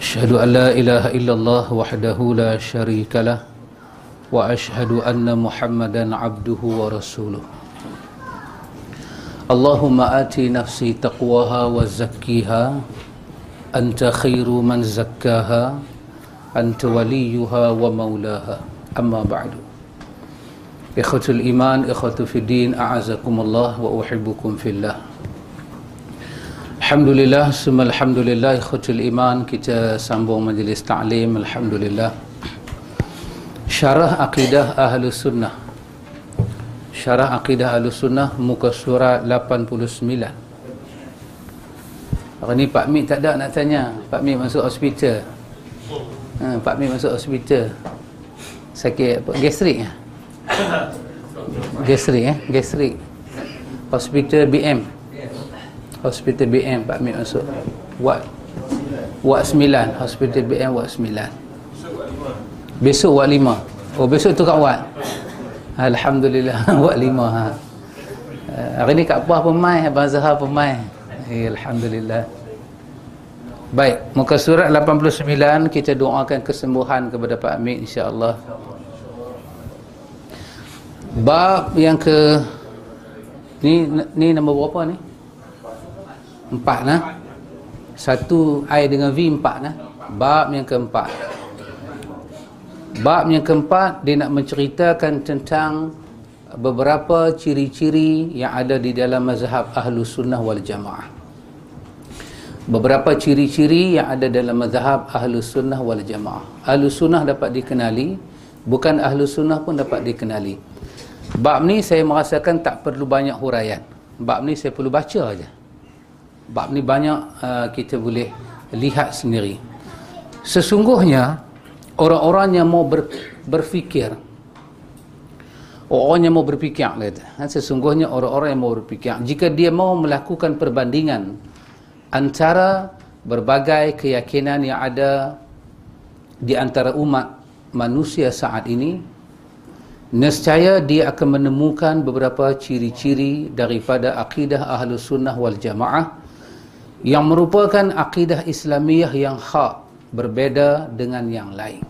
أشهد أن لا إله إلا الله وحده لا شريك له وأشهد أن محمدا عبده ورسوله اللهم آت نفسي تقواها وزكيها أنت خير من زكاها أنت وليها ومولاها أما بعد إخوة الإيمان إخوة في الدين أعزكم الله وأحبكم في الله Alhamdulillah, semua Alhamdulillah Ikhwatul Iman Kita sambung majlis ta'lim Alhamdulillah. Syarah Aqidah Ahlu Sunnah. Syarah Aqidah Ahlu Sunnah Muka surat 89 Hari ni Pak Mik tak ada nak tanya. Pak Mik masuk hospital. Ha, Pak Mik masuk hospital. Sakit apa? Gastrik ya? Gastrik eh? Gastrik. Hospital BM Hospital BM Pak Mik masuk Wad Wad 9 Hospital BM Wad 9 Besok Wad 5 Oh besok tu kat Wad Alhamdulillah Wad 5 ha. Uh, hari ni kat Puah pemain Abang Zahar pemain eh, Alhamdulillah. Baik Muka surat 89 Kita doakan kesembuhan kepada Pak Mik InsyaAllah. Bab yang ke Ni ni nombor berapa ni? Empat lah Satu I dengan V empat lah Bab yang keempat. Bab yang keempat Dia nak menceritakan tentang Beberapa ciri-ciri Yang ada di dalam mazhab Ahlu Sunnah wal Jamaah. Beberapa ciri-ciri Yang ada dalam mazhab Ahlu Sunnah wal Jamaah. Ahlu Sunnah dapat dikenali Bukan Ahlu Sunnah pun dapat dikenali. Bab ni saya merasakan tak perlu banyak huraian. Bab ni saya perlu baca aja. Bab ni banyak uh, kita boleh lihat sendiri. Sesungguhnya orang-orang yang mau ber, berfikir orang yang mau berfikir kata, ha, sesungguhnya orang-orang yang mau berfikir jika dia mau melakukan perbandingan antara berbagai keyakinan yang ada di antara umat manusia saat ini nescaya dia akan menemukan beberapa ciri-ciri daripada akidah ahlu sunnah wal jamaah yang merupakan akidah Islamiyah yang hak berbeza dengan yang lain.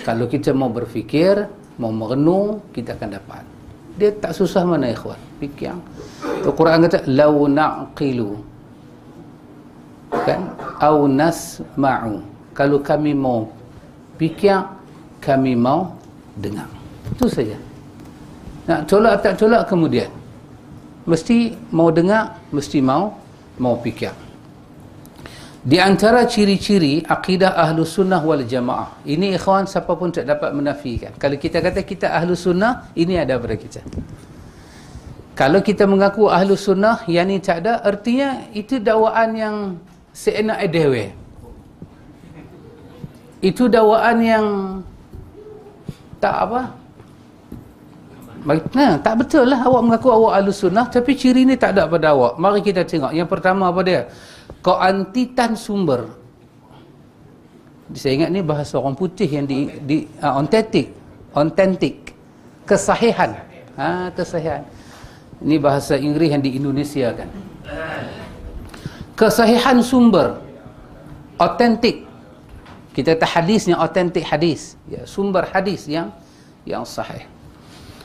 Kalau kita mau berfikir, mau merenung, kita akan dapat. Dia tak susah mana ikhwan, fikir. Al-Quran kata lau naqilu kan au nasma'u. Kalau kami mau fikir, kami mau dengar. Itu saja. Nak tolak tak tolak kemudian. Mesti mau dengar, mesti mau mau fikir. Di antara ciri-ciri akidah ahlu sunnah wal jamaah. Ini ikhwan siapa pun tak dapat menafikan. Kalau kita kata kita ahlu sunnah, ini ada pada kita. Kalau kita mengaku ahlu sunnah, yang ini tak ada, artinya itu dakwaan yang seenak edewe. Itu dakwaan yang tak apa, Nah, tak betul lah awak mengaku awak ahlu sunnah tapi ciri ni tak ada pada awak. Mari kita tengok. Yang pertama apa dia? Keantitan sumber. Saya ingat ni bahasa orang putih yang di, di uh, authentic. Authentic. Kesahihan. Ha, kesahihan. Ini bahasa Inggeris yang di Indonesia kan. Kesahihan sumber. Authentic. Kita kata hadis yang authentic hadis. Ya, sumber hadis yang yang sahih.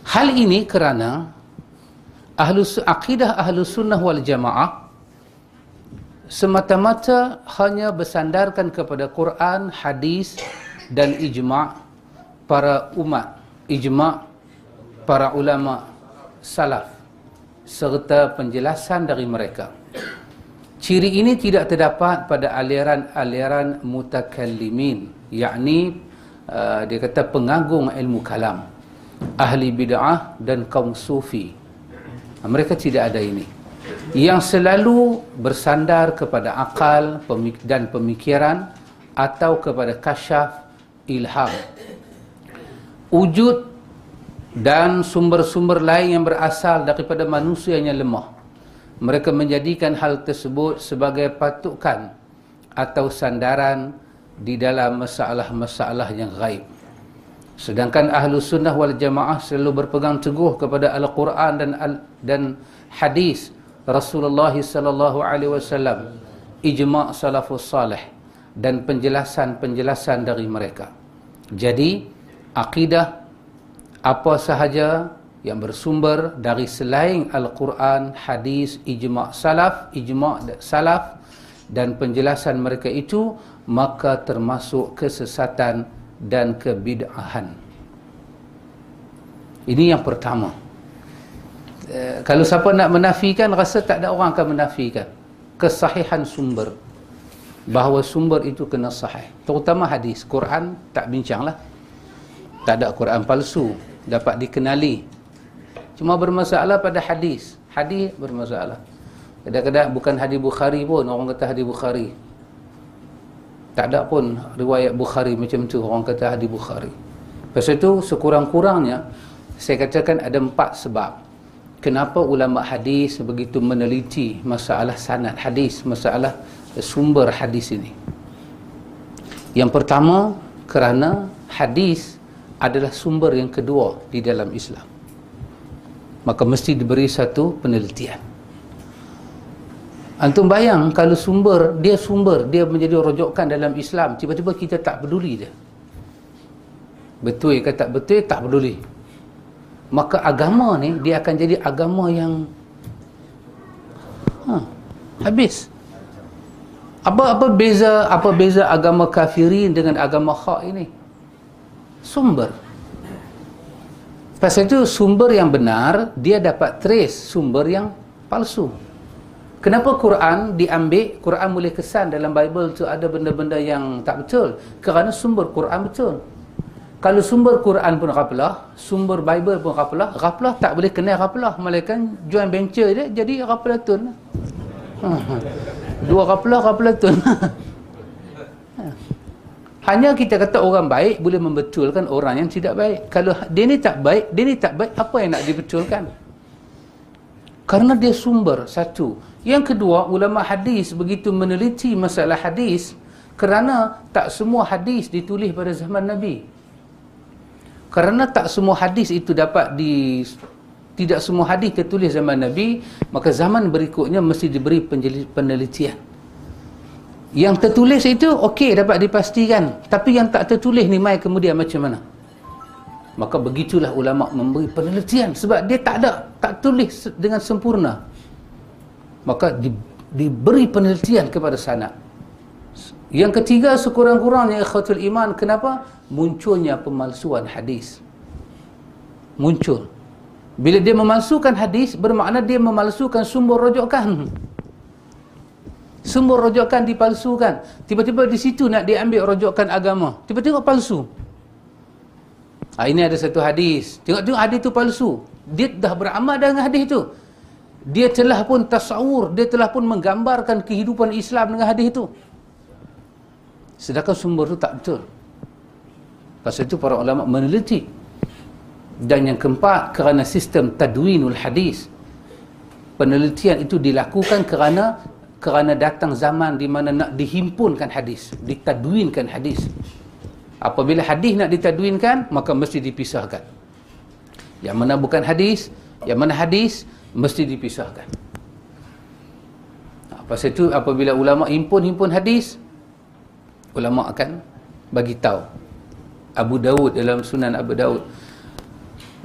Hal ini kerana ahlu, akidah ahlu sunnah wal jamaah semata-mata hanya bersandarkan kepada Quran, hadis dan ijma' para umat, ijma' para ulama salaf serta penjelasan dari mereka. Ciri ini tidak terdapat pada aliran-aliran mutakallimin, yakni uh, dia kata pengagung ilmu kalam ahli bid'ah dan kaum sufi. Mereka tidak ada ini. yang selalu bersandar kepada akal dan pemikiran atau kepada kasyaf ilham wujud dan sumber-sumber lain yang berasal daripada manusia yang lemah mereka menjadikan hal tersebut sebagai patukan atau sandaran di dalam masalah-masalah yang gaib sedangkan ahlu sunnah wal jamaah selalu berpegang teguh kepada Al-Quran dan dan hadis Rasulullah sallallahu alaihi wasallam ijma' salafus salih dan penjelasan-penjelasan dari mereka. Jadi akidah apa sahaja yang bersumber dari selain Al-Quran, hadis, ijma' salaf, ijma' salaf dan penjelasan mereka itu maka termasuk kesesatan dan kebid'ahan. Ini yang pertama. Eh, kalau siapa nak menafikan rasa tak ada orang akan menafikan. Kesahihan sumber. Bahawa sumber itu kena sahih. Terutama hadis. Quran tak bincanglah. Tak ada Quran palsu. Dapat dikenali. Cuma bermasalah pada hadis. Hadis bermasalah. Kadang-kadang bukan hadis Bukhari pun. Orang kata hadis Bukhari tak ada pun riwayat Bukhari macam tu orang kata hadis Bukhari pasal itu sekurang-kurangnya saya katakan ada empat sebab kenapa ulama hadis begitu meneliti masalah sanad hadis, masalah sumber hadis ini. Yang pertama, kerana hadis adalah sumber yang kedua di dalam Islam. Maka mesti diberi satu penelitian. Antum bayang kalau sumber, dia sumber, dia menjadi rojokan dalam Islam, tiba-tiba kita tak peduli dia. Betul ke tak betul, tak peduli. Maka agama ni dia akan jadi agama yang ha, habis. Apa apa beza apa beza agama kafirin dengan agama hak ini? Sumber. Pasal itu sumber yang benar dia dapat trace sumber yang palsu kenapa Quran diambil Quran boleh kesan dalam Bible tu ada benda-benda yang tak betul kerana sumber Quran betul kalau sumber Quran pun rapelah, sumber Bible pun rapelah, rapelah tak boleh kenal rapelah. Malaikat join venture dia jadi rapelatun. Ha, ha. Dua rapelah, rapelatun. Ha. Hanya kita kata orang baik boleh membetulkan orang yang tidak baik. Kalau dia ni tak baik, dia ni tak baik, apa yang nak dibetulkan? Karena dia sumber, satu. Yang kedua, ulama hadis begitu meneliti masalah hadis kerana tak semua hadis ditulis pada zaman Nabi. Kerana tak semua hadis itu dapat di tidak semua hadis tertulis zaman Nabi maka zaman berikutnya mesti diberi penelitian. Yang tertulis itu okey dapat dipastikan. Tapi yang tak tertulis ni mai kemudian macam mana? Maka begitulah ulama memberi penelitian. Sebab dia tak ada tak tulis dengan sempurna maka di, diberi penelitian kepada sanad yang ketiga sekurang-kurangnya ikhwatul iman kenapa? Munculnya pemalsuan hadis. Muncul. Bila dia memalsukan hadis bermakna dia memalsukan sumber rujukan sumber rujukan dipalsukan. Tiba-tiba di situ nak diambil rujukan agama. Tiba-tiba palsu. Ha, ini ada satu hadis. Tengok-tengok hadis itu palsu. Dia dah beramal dengan hadis itu dia telah pun tasawur dia telah pun menggambarkan kehidupan Islam dengan hadis itu sedangkan sumber itu tak betul Pasal itu para ulama meneliti. Dan yang keempat kerana sistem tadwinul hadis. Penelitian itu dilakukan kerana kerana datang zaman di mana nak dihimpunkan hadis, ditadwinkan hadis. Apabila hadis nak ditadwinkan, maka mesti dipisahkan. Yang mana bukan hadis, yang mana hadis mesti dipisahkan. Pasal itu apabila ulama himpun-himpun hadis, ulama akan bagi tahu Abu Daud dalam Sunan Abu Daud.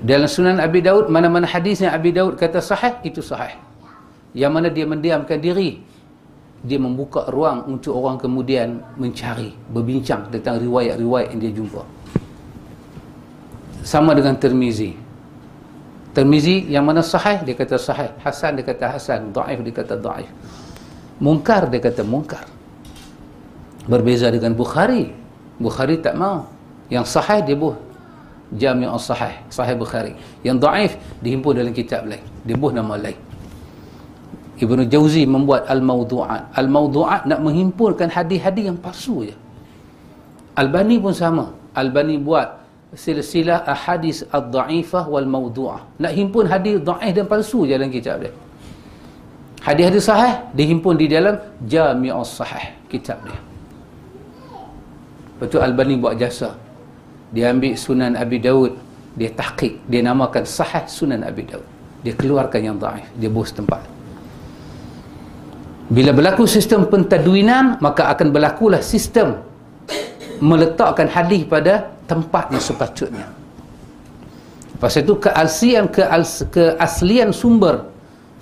Dalam Sunan Abi Daud mana-mana hadisnya Abi Daud kata sahih itu sahih. Yang mana dia mendiamkan diri dia membuka ruang untuk orang kemudian mencari, berbincang tentang riwayat-riwayat yang dia jumpa. Sama dengan Tirmizi. Tirmizi yang mana sahih dia kata sahih, Hasan dia kata hasan, dhaif dia kata dhaif. Munkar dia kata munkar. Berbeza dengan Bukhari. Bukhari tak mau. Yang sahih dia buh Jami' al-Sahih Sahih Bukhari. Yang daif dihimpun dalam kitab lain. Dia buh nama lain. Ibnu Jauzi membuat Al-Mawdu'at. Al-Mawdu'at nak menghimpunkan hadis-hadis yang palsu je. Albani pun sama. Albani buat silsilah ahadis ad-da'ifah wal mawdu'ah. Nak himpun hadis da'if dan palsu je dalam kitab dia. Hadis-hadis sahih dihimpun di dalam jami'us sahih kitab dia. Betul Albani buat jasa. Dia ambil sunan Abi Daud dia tahqiq dia namakan sahih sunan Abi Daud. Dia keluarkan yang da'if dia bos tempat. Bila berlaku sistem pentadwinan maka akan berlakulah sistem meletakkan hadis pada tempat yang sepatutnya. Pasal itu keaslian keaslian sumber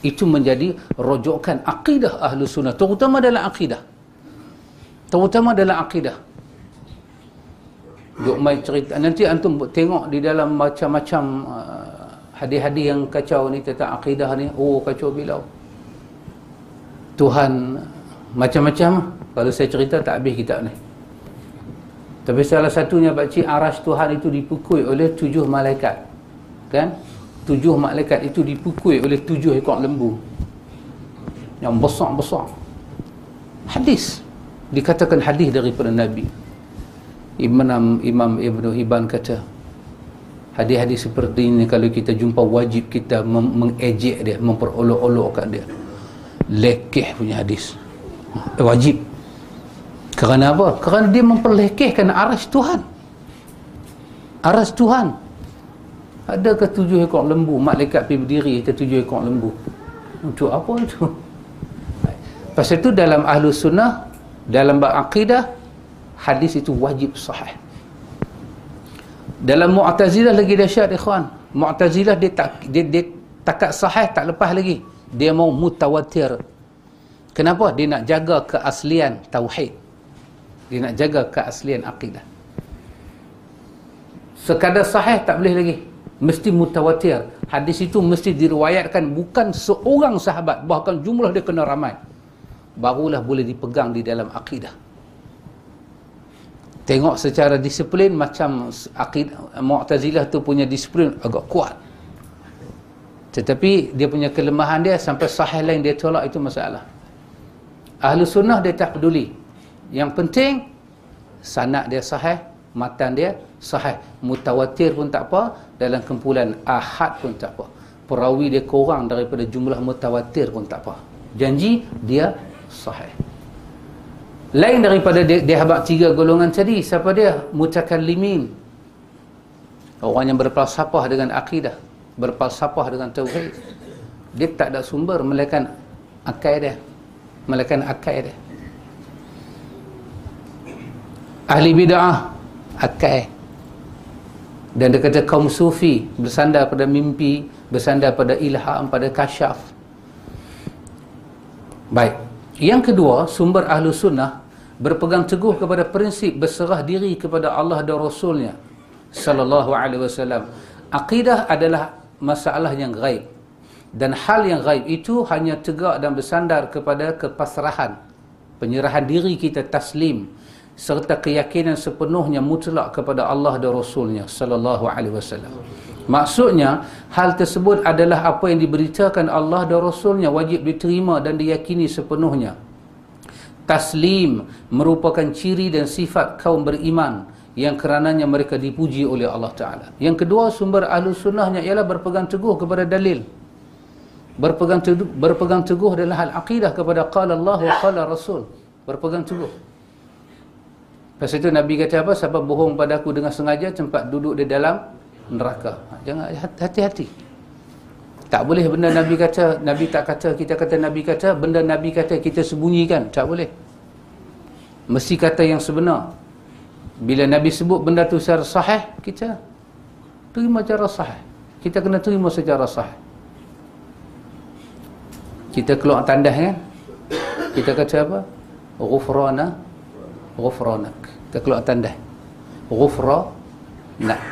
itu menjadi rojokan akidah ahlu sunnah terutama dalam akidah. Terutama dalam akidah. Duk mai cerita nanti antum tengok di dalam macam-macam uh, hadis-hadis yang kacau ni tentang akidah ni oh kacau bilau. Tuhan macam-macam kalau saya cerita tak habis kitab ni tapi salah satunya bakci aras Tuhan itu dipukul oleh tujuh malaikat. Kan? Tujuh malaikat itu dipukul oleh tujuh ekor lembu. Yang besar-besar. Hadis. Dikatakan hadis daripada Nabi. Imam Imam Ibn Hibban kata hadis-hadis seperti ini kalau kita jumpa wajib kita mengejek dia memperolok-olokkan dia. Lekeh punya hadis. Eh, wajib kerana apa? kerana dia memperlekehkan aras Tuhan. Aras Tuhan. Adakah tujuh ekor lembu? Malaikat pergi berdiri kita tujuh ekor lembu. Untuk apa itu pasal itu dalam ahlu sunnah dalam bab akidah hadis itu wajib sahih. Dalam mu'tazilah lagi dahsyat ikhwan. Mu'tazilah dia tak dia, dia takat sahih tak lepas lagi. Dia mau mutawatir. Kenapa? Dia nak jaga keaslian tauhid dia nak jaga keaslian akidah. Sekadar sahih tak boleh lagi. Mesti mutawatir. Hadis itu mesti diriwayatkan bukan seorang sahabat. Bahkan jumlah dia kena ramai. Barulah boleh dipegang di dalam akidah. Tengok secara disiplin macam akidah Mu'tazilah tu punya disiplin agak kuat. Tetapi dia punya kelemahan dia sampai sahih lain dia tolak itu masalah. Ahlu sunnah dia tak peduli yang penting sanad dia sahih matan dia sahih. Mutawatir pun tak apa dalam kumpulan ahad pun tak apa. Perawi dia kurang daripada jumlah mutawatir pun tak apa. Janji dia sahih. Lain daripada dia, dia habak tiga golongan tadi siapa dia? Mutakallimin. Orang yang berfalsafah dengan akidah berfalsafah dengan tauhid. Dia tak ada sumber melainkan akal dia. Melainkan akal dia ahli bid'ah akal. Dan dia kata kaum sufi bersandar pada mimpi bersandar pada ilham pada kasyaf. Baik. Yang kedua sumber ahlu sunnah berpegang teguh kepada prinsip berserah diri kepada Allah dan Rasulnya sallallahu alaihi wasallam. Akidah adalah masalah yang gaib. Dan hal yang gaib itu hanya tegak dan bersandar kepada kepasrahan penyerahan diri kita taslim serta keyakinan sepenuhnya mutlak kepada Allah dan Rasulnya sallallahu alaihi wasallam. Maksudnya hal tersebut adalah apa yang diberitakan Allah dan Rasulnya wajib diterima dan diyakini sepenuhnya. Taslim merupakan ciri dan sifat kaum beriman yang kerananya mereka dipuji oleh Allah Ta'ala. Yang kedua sumber ahlu sunnahnya ialah berpegang teguh kepada dalil. Berpegang teguh, berpegang teguh dalam hal akidah kepada qala Allah wa qala Rasul. Berpegang teguh pasal itu Nabi kata apa? Sebab bohong pada aku dengan sengaja tempat duduk di dalam neraka. Ha, jangan hati-hati. Tak boleh benda Nabi kata Nabi tak kata kita kata Nabi kata benda Nabi kata kita sembunyikan. Tak boleh. Mesti kata yang sebenar. Bila Nabi sebut benda tu secara sahih kita terima secara sahih. Kita kena terima secara sahih. Kita keluar tandas kan? Kita kata apa? Ghufrana ghufranak kita keluar tandas ghufranak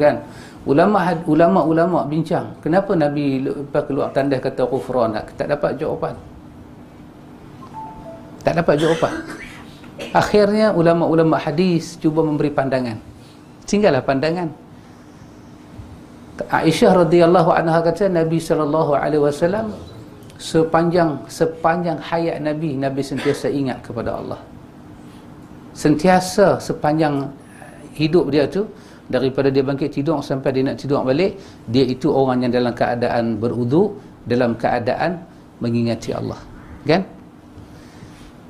kan? Ulama ulama ulama bincang kenapa Nabi lepas keluar tandas kata ghufranak tak dapat jawapan. Tak dapat jawapan. Akhirnya ulama-ulama hadis cuba memberi pandangan. Tinggallah pandangan. Aisyah radhiyallahu anha kata Nabi sallallahu alaihi wasallam sepanjang sepanjang hayat Nabi Nabi sentiasa ingat kepada Allah sentiasa sepanjang hidup dia tu daripada dia bangkit tidur sampai dia nak tidur balik dia itu orang yang dalam keadaan berudu dalam keadaan mengingati Allah. Kan?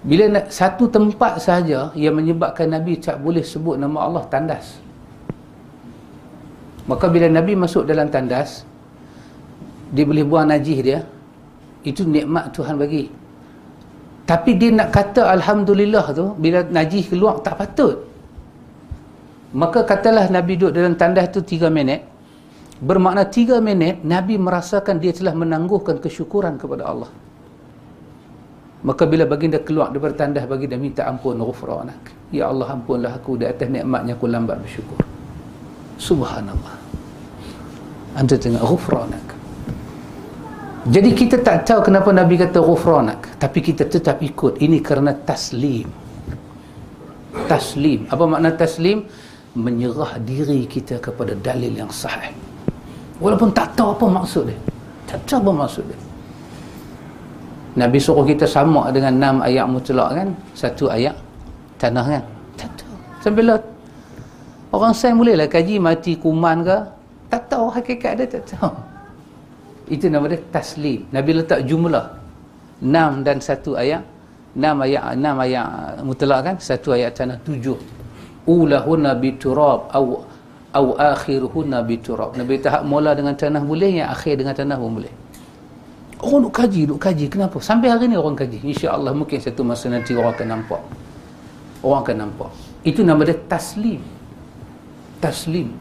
Bila satu tempat saja yang menyebabkan Nabi tak boleh sebut nama Allah tandas. Maka bila Nabi masuk dalam tandas dia boleh buang najis dia itu nikmat Tuhan bagi tapi dia nak kata Alhamdulillah tu bila najis keluar tak patut. Maka katalah Nabi duduk dalam tandas tu 3 minit. Bermakna 3 minit Nabi merasakan dia telah menangguhkan kesyukuran kepada Allah. Maka bila baginda keluar daripada tandas baginda minta ampun ghufranak ya Allah ampunlah aku di atas nikmatnya aku lambat bersyukur. Subhanallah. Anda tengok ghufranak jadi kita tak tahu kenapa Nabi kata ghufranak. Tapi kita tetap ikut. Ini kerana taslim. Taslim. Apa makna taslim? Menyerah diri kita kepada dalil yang sahih. Walaupun tak tahu apa maksud dia. Tak tahu apa maksud dia. Nabi suruh kita sama dengan enam ayat mutlak kan? Satu ayat tanah kan? Tak tahu. Sampai lah orang sains bolehlah kaji mati kuman ke? Tak tahu hakikat dia tak tahu itu nama dia taslim Nabi letak jumlah enam dan satu ayat enam ayat enam ayat mutlak kan satu ayat tanah tujuh ulahunna biturab au au akhiruhunna biturab Nabi tahap mula dengan tanah boleh yang akhir dengan tanah pun boleh Orang duk kaji, duk kaji. Kenapa? Sampai hari ni orang kaji. Insya Allah mungkin satu masa nanti orang akan nampak. Orang akan nampak. Itu nama dia taslim. Taslim.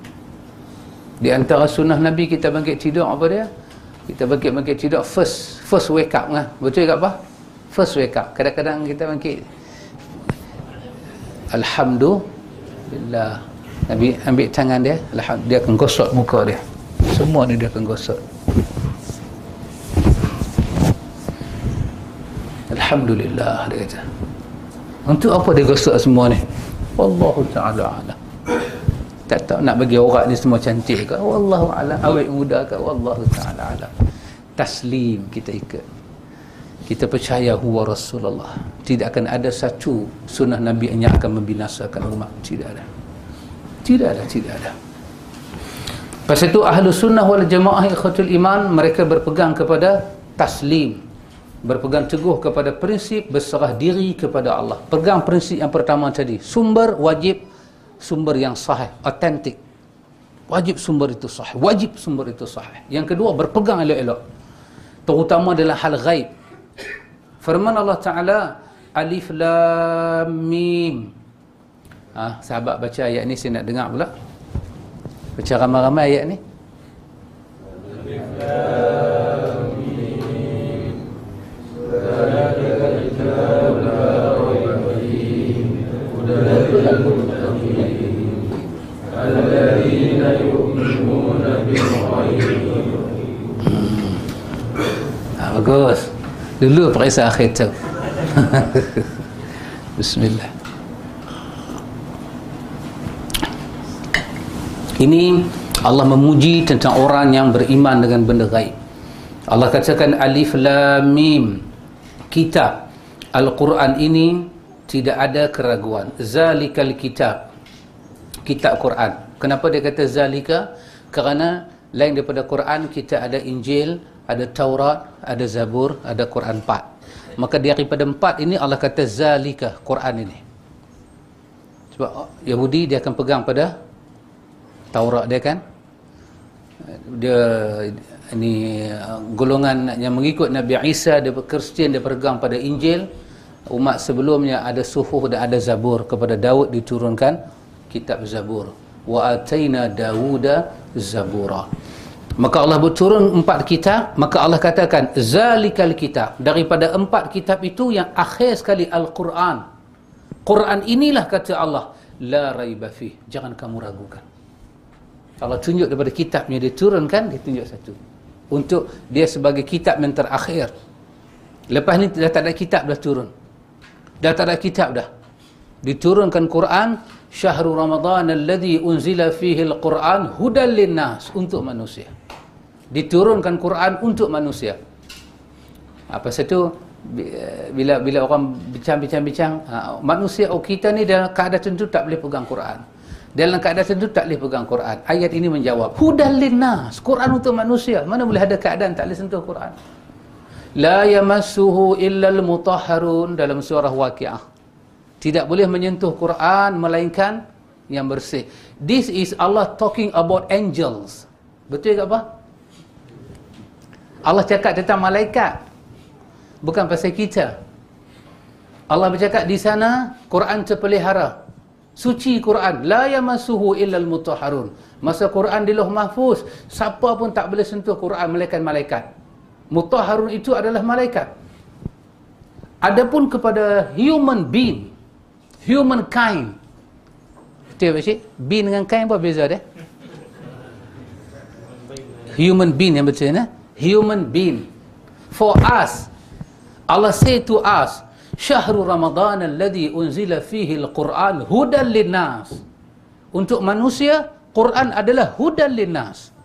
Di antara sunnah Nabi kita bangkit tidur apa dia? Kita bangkit-bangkit tidur first first wake up lah. Betul ke apa? First wake up. Kadang-kadang kita bangkit Alhamdulillah. Nabi ambil tangan dia, dia akan gosok muka dia. Semua ni dia akan gosok. Alhamdulillah dia kata untuk apa dia gosok semua ni Wallahu ta'ala ala tak tahu nak bagi orang ni semua cantik ke? Wallahu ala awet muda ke? Wallahu ta'ala ala taslim kita ikut kita percaya huwa Rasulullah. Tidak akan ada satu sunnah Nabi yang akan membinasakan umat. Tidak ada. Tidak ada tidak ada. Pasal itu ahlu sunnah wal jamaah ikhatul iman mereka berpegang kepada taslim. Berpegang teguh kepada prinsip berserah diri kepada Allah. Pegang prinsip yang pertama tadi. Sumber wajib sumber yang sahih, autentik. Wajib sumber itu sahih. Wajib sumber itu sahih. Yang kedua, berpegang elok-elok. Terutama dalam hal ghaib. Firman Allah Ta'ala, Alif Lam Mim. Ha, sahabat baca ayat ni, saya nak dengar pula. Baca ramai-ramai ayat ni. Alif Lam Mim. Bagus. Dulu periksa akhir tu. Bismillah. Ini Allah memuji tentang orang yang beriman dengan benda gaib. Allah katakan alif lam mim. Kitab. Al-Quran ini tidak ada keraguan. Zalikal kitab. Kitab Quran. Kenapa dia kata zalika? Kerana lain daripada Quran kita ada Injil ada Taurat ada Zabur ada Quran 4 maka daripada empat ini Allah kata zalika Quran ini. Sebab Yahudi dia akan pegang pada Taurat dia kan? Dia ini golongan yang mengikut Nabi Isa dia Kristian dia pegang pada Injil. Umat sebelumnya ada suhuh dan ada zabur. Kepada Daud diturunkan kitab zabur. Wa ataina Dawuda zabura maka Allah berturun empat kitab maka Allah katakan zalikal kitab. Daripada empat kitab itu yang akhir sekali Al-Quran. Quran inilah kata Allah la raiba fi jangan kamu ragukan. Allah tunjuk daripada kitabnya diturunkan dia tunjuk satu. Untuk dia sebagai kitab yang terakhir. Lepas ni dah tak ada kitab dah turun. Dah tak ada kitab dah. Diturunkan Quran syahrul ramadhan alladhi unzila fihi al-Quran hudan linnas. Untuk manusia diturunkan Quran untuk manusia. Apa satu bila bila orang bincang-bincang-bincang ha, manusia oh kita ni dalam keadaan tentu tak boleh pegang Quran. Dalam keadaan tentu tak boleh pegang Quran. Ayat ini menjawab hudal linnas. Quran untuk manusia. Mana boleh ada keadaan tak boleh sentuh Quran? La yamassuhu illal mutahharun. Dalam surah waqiah. Tidak boleh menyentuh Quran melainkan yang bersih. This is Allah talking about angels. Betul ke apa Allah cakap tentang malaikat. Bukan pasal kita. Allah bercakap di sana Quran terpelihara. Suci Quran. La yamassuhu illal mutahharun. Masa Quran di Lauh Mahfuz siapa pun tak boleh sentuh Quran melainkan malaikat. Mutahharun itu adalah malaikat. Adapun kepada human being human kind tak cik being dengan kind apa beza dia? Human being yang betul ya human being for us Allah say to us, Syahrul Ramadan alladhi unzila fihi al-Quran hudan linnas. Untuk manusia, Quran adalah hudan linnas.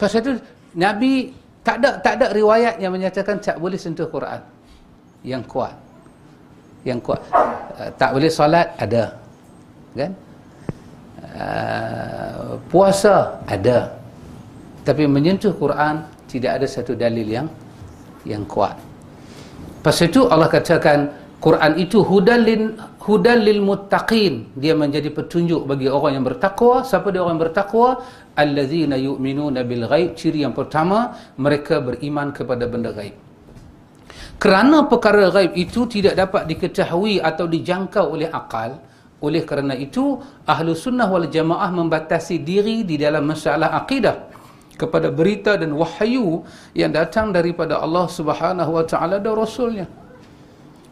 Pasal itu Nabi tak ada tak ada riwayat yang menyatakan tak boleh sentuh Quran. Yang kuat. Yang kuat. Uh, tak boleh solat ada. Kan? Uh, puasa ada. Tapi menyentuh Quran tidak ada satu dalil yang yang kuat. Pasal itu Allah katakan Quran itu hudan lil hudan lil muttaqin. Dia menjadi petunjuk bagi orang yang bertakwa. Siapa dia orang yang bertakwa? Allazina yu'minuna bil ghaib. Ciri yang pertama, mereka beriman kepada benda gaib. Kerana perkara gaib itu tidak dapat diketahui atau dijangkau oleh akal, oleh kerana itu ahlu sunnah wal jamaah membatasi diri di dalam masalah akidah kepada berita dan wahyu yang datang daripada Allah Subhanahu wa taala dan rasulnya.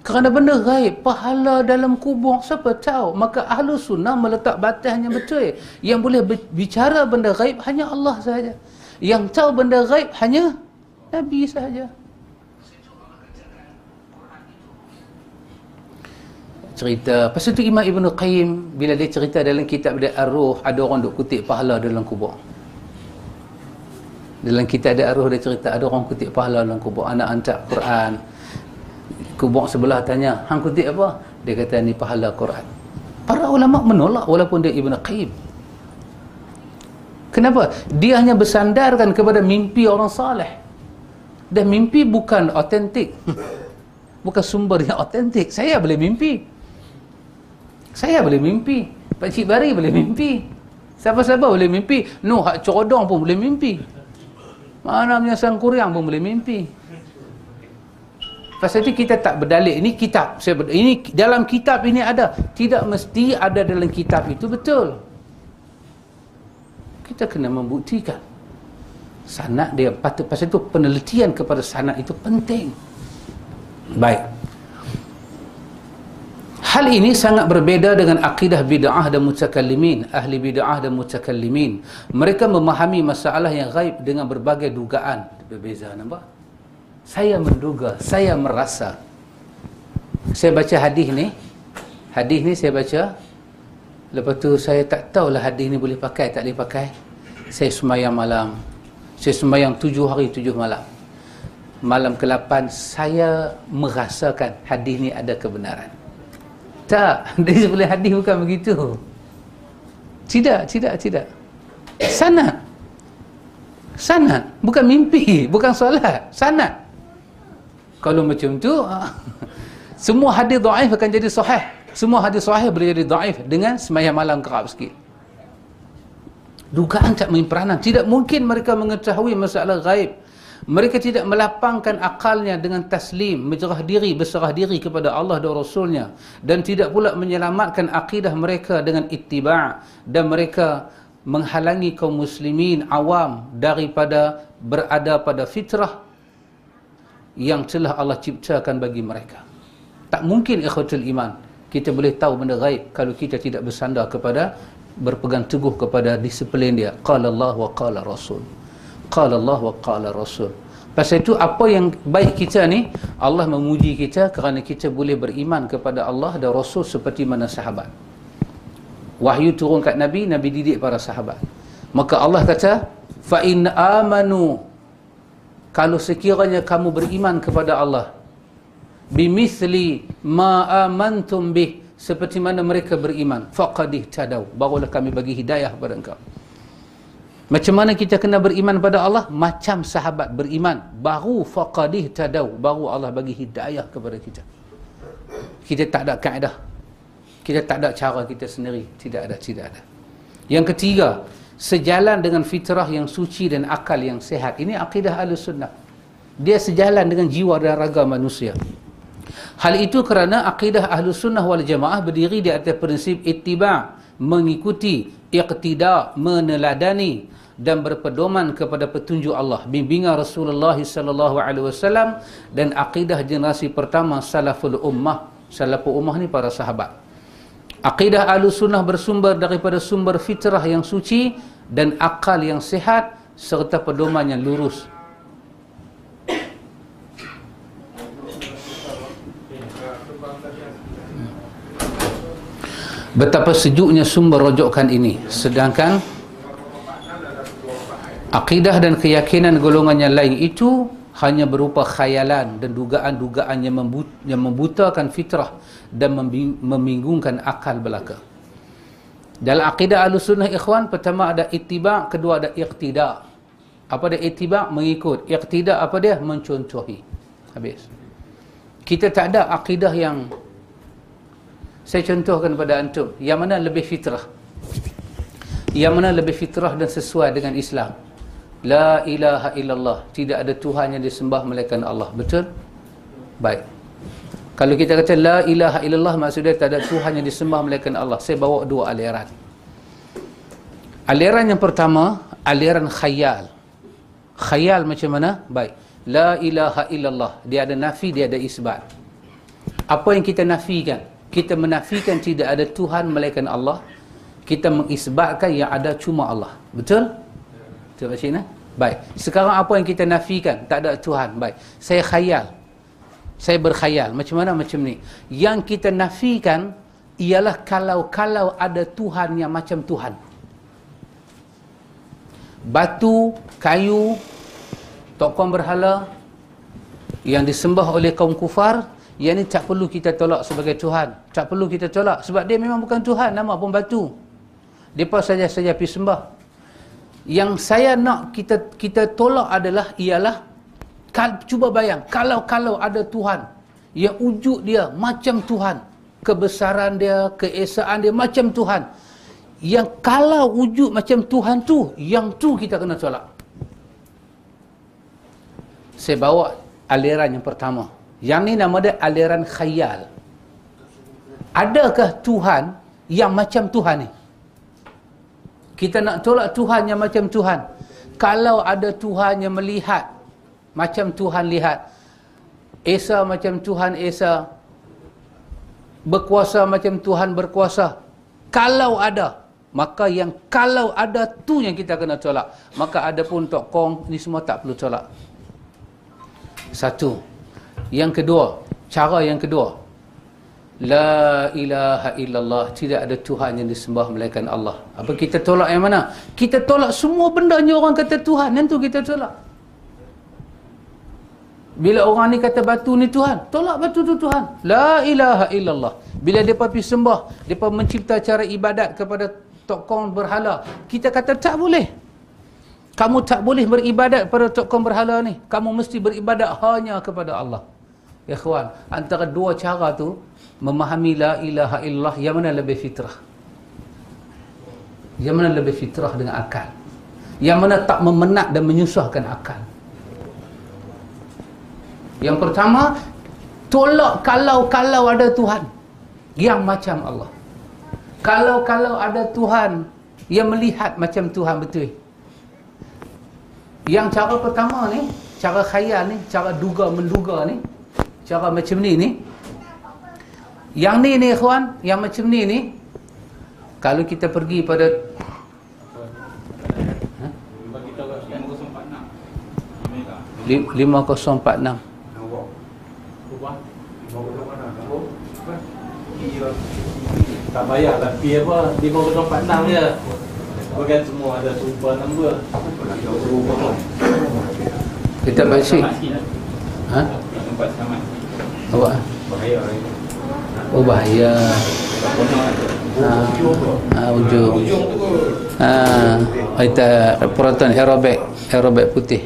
Kerana benda gaib pahala dalam kubur siapa tahu maka ahlu sunnah meletak batasnya betul. Yang boleh bicara benda gaib hanya Allah sahaja. Yang tahu benda gaib hanya nabi sahaja. Cerita pasal tu Imam Ibn Qayyim bila dia cerita dalam kitab dia Ar-Ruh ada orang duk kutip pahala dalam kubur dalam kita ada arwah dia cerita ada orang kutip pahala dalam kubur. Anak hantar Quran. Kubur sebelah tanya hang kutip apa? Dia kata ni pahala Quran. Para ulama menolak walaupun dia Ibn Qayyim. Kenapa? Dia hanya bersandarkan kepada mimpi orang saleh dan mimpi bukan otentik bukan sumber yang otentik saya boleh mimpi. Saya boleh mimpi. Pak Cik Bari boleh mimpi. Siapa-siapa boleh mimpi. Nuh Hak Codong pun boleh mimpi mana punya sang kuriang pun boleh mimpi. Pasal itu kita tak berdalil. Ini kitab. Ini dalam kitab ini ada. Tidak mesti ada dalam kitab itu betul. Kita kena membuktikan. Sanat dia patut. Pasal itu penelitian kepada sanat itu penting. Baik. Hal ini sangat berbeza dengan akidah bid'ah dan mutakallimin, ahli bid'ah dan mutakallimin. Mereka memahami masalah yang gaib dengan berbagai dugaan. Berbeza nampak? Saya menduga, saya merasa. Saya baca hadis ni. Hadis ni saya baca. Lepas tu saya tak tahulah hadis ni boleh pakai tak boleh pakai. Saya semayang malam. Saya semayang tujuh hari tujuh malam. Malam ke-8 saya merasakan hadis ni ada kebenaran. Tak, dari sebelah hadis bukan begitu. Tidak, tidak, tidak. Sanat. Sanat. Bukan mimpi, bukan solat. Sanat. Kalau macam tu, ah, semua hadis daif akan jadi sahih. Semua hadis sahih boleh jadi daif dengan semayang malam kerap sikit. Dugaan tak main peranan. Tidak mungkin mereka mengetahui masalah gaib mereka tidak melapangkan akalnya dengan taslim, menjerah diri, berserah diri kepada Allah dan Rasulnya. Dan tidak pula menyelamatkan akidah mereka dengan ittiba' dan mereka menghalangi kaum muslimin awam daripada berada pada fitrah yang telah Allah ciptakan bagi mereka. Tak mungkin ikhwatul iman. Kita boleh tahu benda gaib kalau kita tidak bersandar kepada berpegang teguh kepada disiplin dia. Qala Allah wa qala Rasul qala Allah wa qala Rasul. Pasal itu apa yang baik kita ni Allah memuji kita kerana kita boleh beriman kepada Allah dan Rasul seperti mana sahabat. Wahyu turun kat Nabi, Nabi didik para sahabat. Maka Allah kata, fa in amanu kalau sekiranya kamu beriman kepada Allah bimithli ma amantum bih seperti mana mereka beriman faqadih tadau barulah kami bagi hidayah kepada engkau macam mana kita kena beriman pada Allah? Macam sahabat beriman. Baru faqadih tadau. Baru Allah bagi hidayah kepada kita. Kita tak ada kaedah. Kita tak ada cara kita sendiri. Tidak ada tidak ada. Yang ketiga sejalan dengan fitrah yang suci dan akal yang sehat. Ini akidah al-sunnah dia sejalan dengan jiwa dan raga manusia. Hal itu kerana akidah ahlu sunnah wal jamaah berdiri di atas prinsip ittiba' mengikuti, iqtida' meneladani dan berpedoman kepada petunjuk Allah bimbingan Rasulullah sallallahu alaihi wasallam dan akidah generasi pertama salaful ummah. Salaful ummah ni para sahabat. Akidah ahlu sunnah bersumber daripada sumber fitrah yang suci dan akal yang sehat serta pedoman yang lurus betapa sejuknya sumber rojokan ini. Sedangkan akidah dan keyakinan golongan yang lain itu hanya berupa khayalan dan dugaan-dugaan yang, membut yang membutakan fitrah dan membingungkan akal belaka. Dalam akidah al-sunnah ikhwan pertama ada ittiba' kedua ada iqtida' apa dia ittiba' mengikut. Iqtida' apa dia? Mencontohi habis. Kita tak ada akidah yang saya contohkan pada antum, yang mana lebih fitrah? Yang mana lebih fitrah dan sesuai dengan Islam? La ilaha illallah, tidak ada Tuhan yang disembah melainkan Allah. Betul? Baik. Kalau kita kata la ilaha illallah maksudnya tak ada Tuhan yang disembah melainkan Allah. Saya bawa dua aliran. Aliran yang pertama, aliran khayal. Khayal macam mana? Baik. La ilaha illallah. Dia ada nafi, dia ada isbat. Apa yang kita nafikan? Kita menafikan tidak ada Tuhan melainkan Allah. Kita mengisbatkan yang ada cuma Allah. Betul? betul Pak Cik baik. Sekarang apa yang kita nafikan? Tak ada Tuhan. Baik. Saya khayal. Saya berkhayal. Macam mana? Macam ni. Yang kita nafikan ialah kalau-kalau ada Tuhan yang macam Tuhan. Batu, kayu tokong berhala yang disembah oleh kaum kufar yang ini tak perlu kita tolak sebagai Tuhan. Tak perlu kita tolak. Sebab dia memang bukan Tuhan. Nama pun batu. Mereka saja-saja pergi sembah. Yang saya nak kita kita tolak adalah, ialah, cuba bayang, kalau-kalau ada Tuhan, yang wujud dia macam Tuhan, kebesaran dia, keesaan dia macam Tuhan, yang kalau wujud macam Tuhan tu, yang tu kita kena tolak. Saya bawa aliran yang pertama. Yang ni nama dia aliran khayal. Adakah Tuhan yang macam Tuhan ni? Kita nak tolak Tuhan yang macam Tuhan. Kalau ada Tuhan yang melihat macam Tuhan lihat. Esa macam Tuhan Esa. Berkuasa macam Tuhan berkuasa. Kalau ada. Maka yang kalau ada tu yang kita kena tolak. Maka ada pun Tok Kong ni semua tak perlu tolak. Satu. Yang kedua, cara yang kedua. La ilaha illallah. Tidak ada Tuhan yang disembah melainkan Allah. Apa kita tolak yang mana? Kita tolak semua benda yang orang kata Tuhan. Yang tu kita tolak. Bila orang ni kata batu ni Tuhan, tolak batu tu Tuhan. La ilaha illallah. Bila mereka pergi sembah, mereka mencipta cara ibadat kepada tokoh berhala, kita kata tak boleh. Kamu tak boleh beribadat pada tokoh berhala ni. Kamu mesti beribadat hanya kepada Allah. Ya antara dua cara tu memahami la ilaha illallah yang mana lebih fitrah? Yang mana lebih fitrah dengan akal? Yang mana tak memenak dan menyusahkan akal? Yang pertama, tolak kalau-kalau ada Tuhan yang macam Allah. Kalau-kalau ada Tuhan yang melihat macam Tuhan betul. Yang cara pertama ni, cara khayal ni, cara duga menduga ni, cara macam ni ni. Yang ni ni ikhwan yang macam ni ni kalau kita pergi pada ha? 5046 tak payah lah. Pi apa? 5046 je. Bukan semua ada super number. Kitab Baksi. Ha? Tempat sama. Awak? Bahaya. Oh bahaya. Ha, ha ujung. Ha, kita peraturan aerobik, aerobik putih.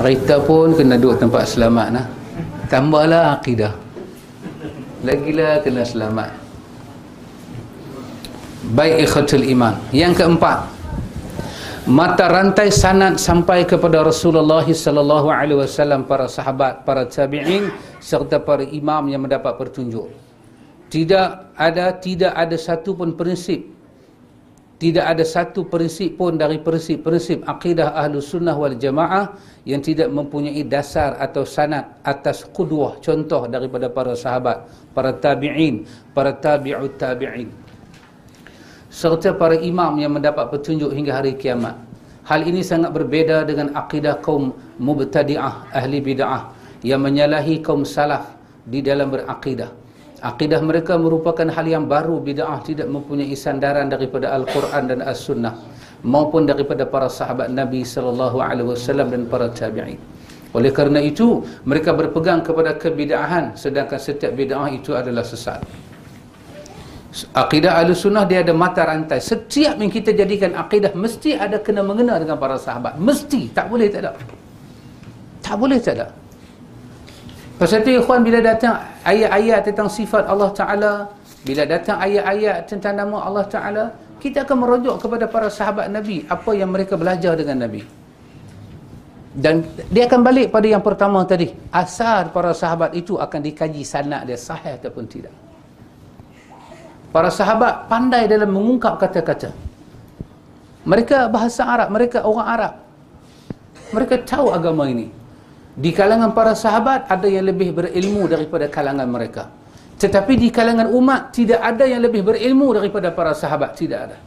Rita pun kena duduk tempat selamat nah. Tambahlah akidah. Lagilah kena selamat. Baik ikhatul iman. Yang keempat, mata rantai sanad sampai kepada Rasulullah sallallahu alaihi wasallam para sahabat, para tabi'in serta para imam yang mendapat petunjuk. Tidak ada tidak ada satu pun prinsip tidak ada satu prinsip pun dari prinsip-prinsip akidah ahlu sunnah wal jamaah yang tidak mempunyai dasar atau sanad atas kudwah contoh daripada para sahabat, para tabi'in, para tabi'ut tabi'in. Serta para imam yang mendapat petunjuk hingga hari kiamat. Hal ini sangat berbeza dengan akidah kaum mubtadi'ah, ahli bid'ah yang menyalahi kaum salaf di dalam berakidah. Akidah mereka merupakan hal yang baru bid'ah tidak mempunyai sandaran daripada Al-Quran dan As-Sunnah maupun daripada para sahabat Nabi sallallahu alaihi wasallam dan para tabi'in. Oleh kerana itu, mereka berpegang kepada kebid'ahan sedangkan setiap bid'ah itu adalah sesat. Akidah Ahlussunnah dia ada mata rantai. Setiap yang kita jadikan akidah mesti ada kena mengena dengan para sahabat. Mesti, tak boleh tak ada. Tak boleh tak ada. Pasal itu ikhwan bila datang ayat-ayat tentang sifat Allah Ta'ala Bila datang ayat-ayat tentang nama Allah Ta'ala Kita akan merujuk kepada para sahabat Nabi Apa yang mereka belajar dengan Nabi Dan dia akan balik pada yang pertama tadi Asal para sahabat itu akan dikaji sanat dia sahih ataupun tidak Para sahabat pandai dalam mengungkap kata-kata Mereka bahasa Arab, mereka orang Arab Mereka tahu agama ini di kalangan para sahabat ada yang lebih berilmu daripada kalangan mereka. Tetapi di kalangan umat tidak ada yang lebih berilmu daripada para sahabat, tidak ada.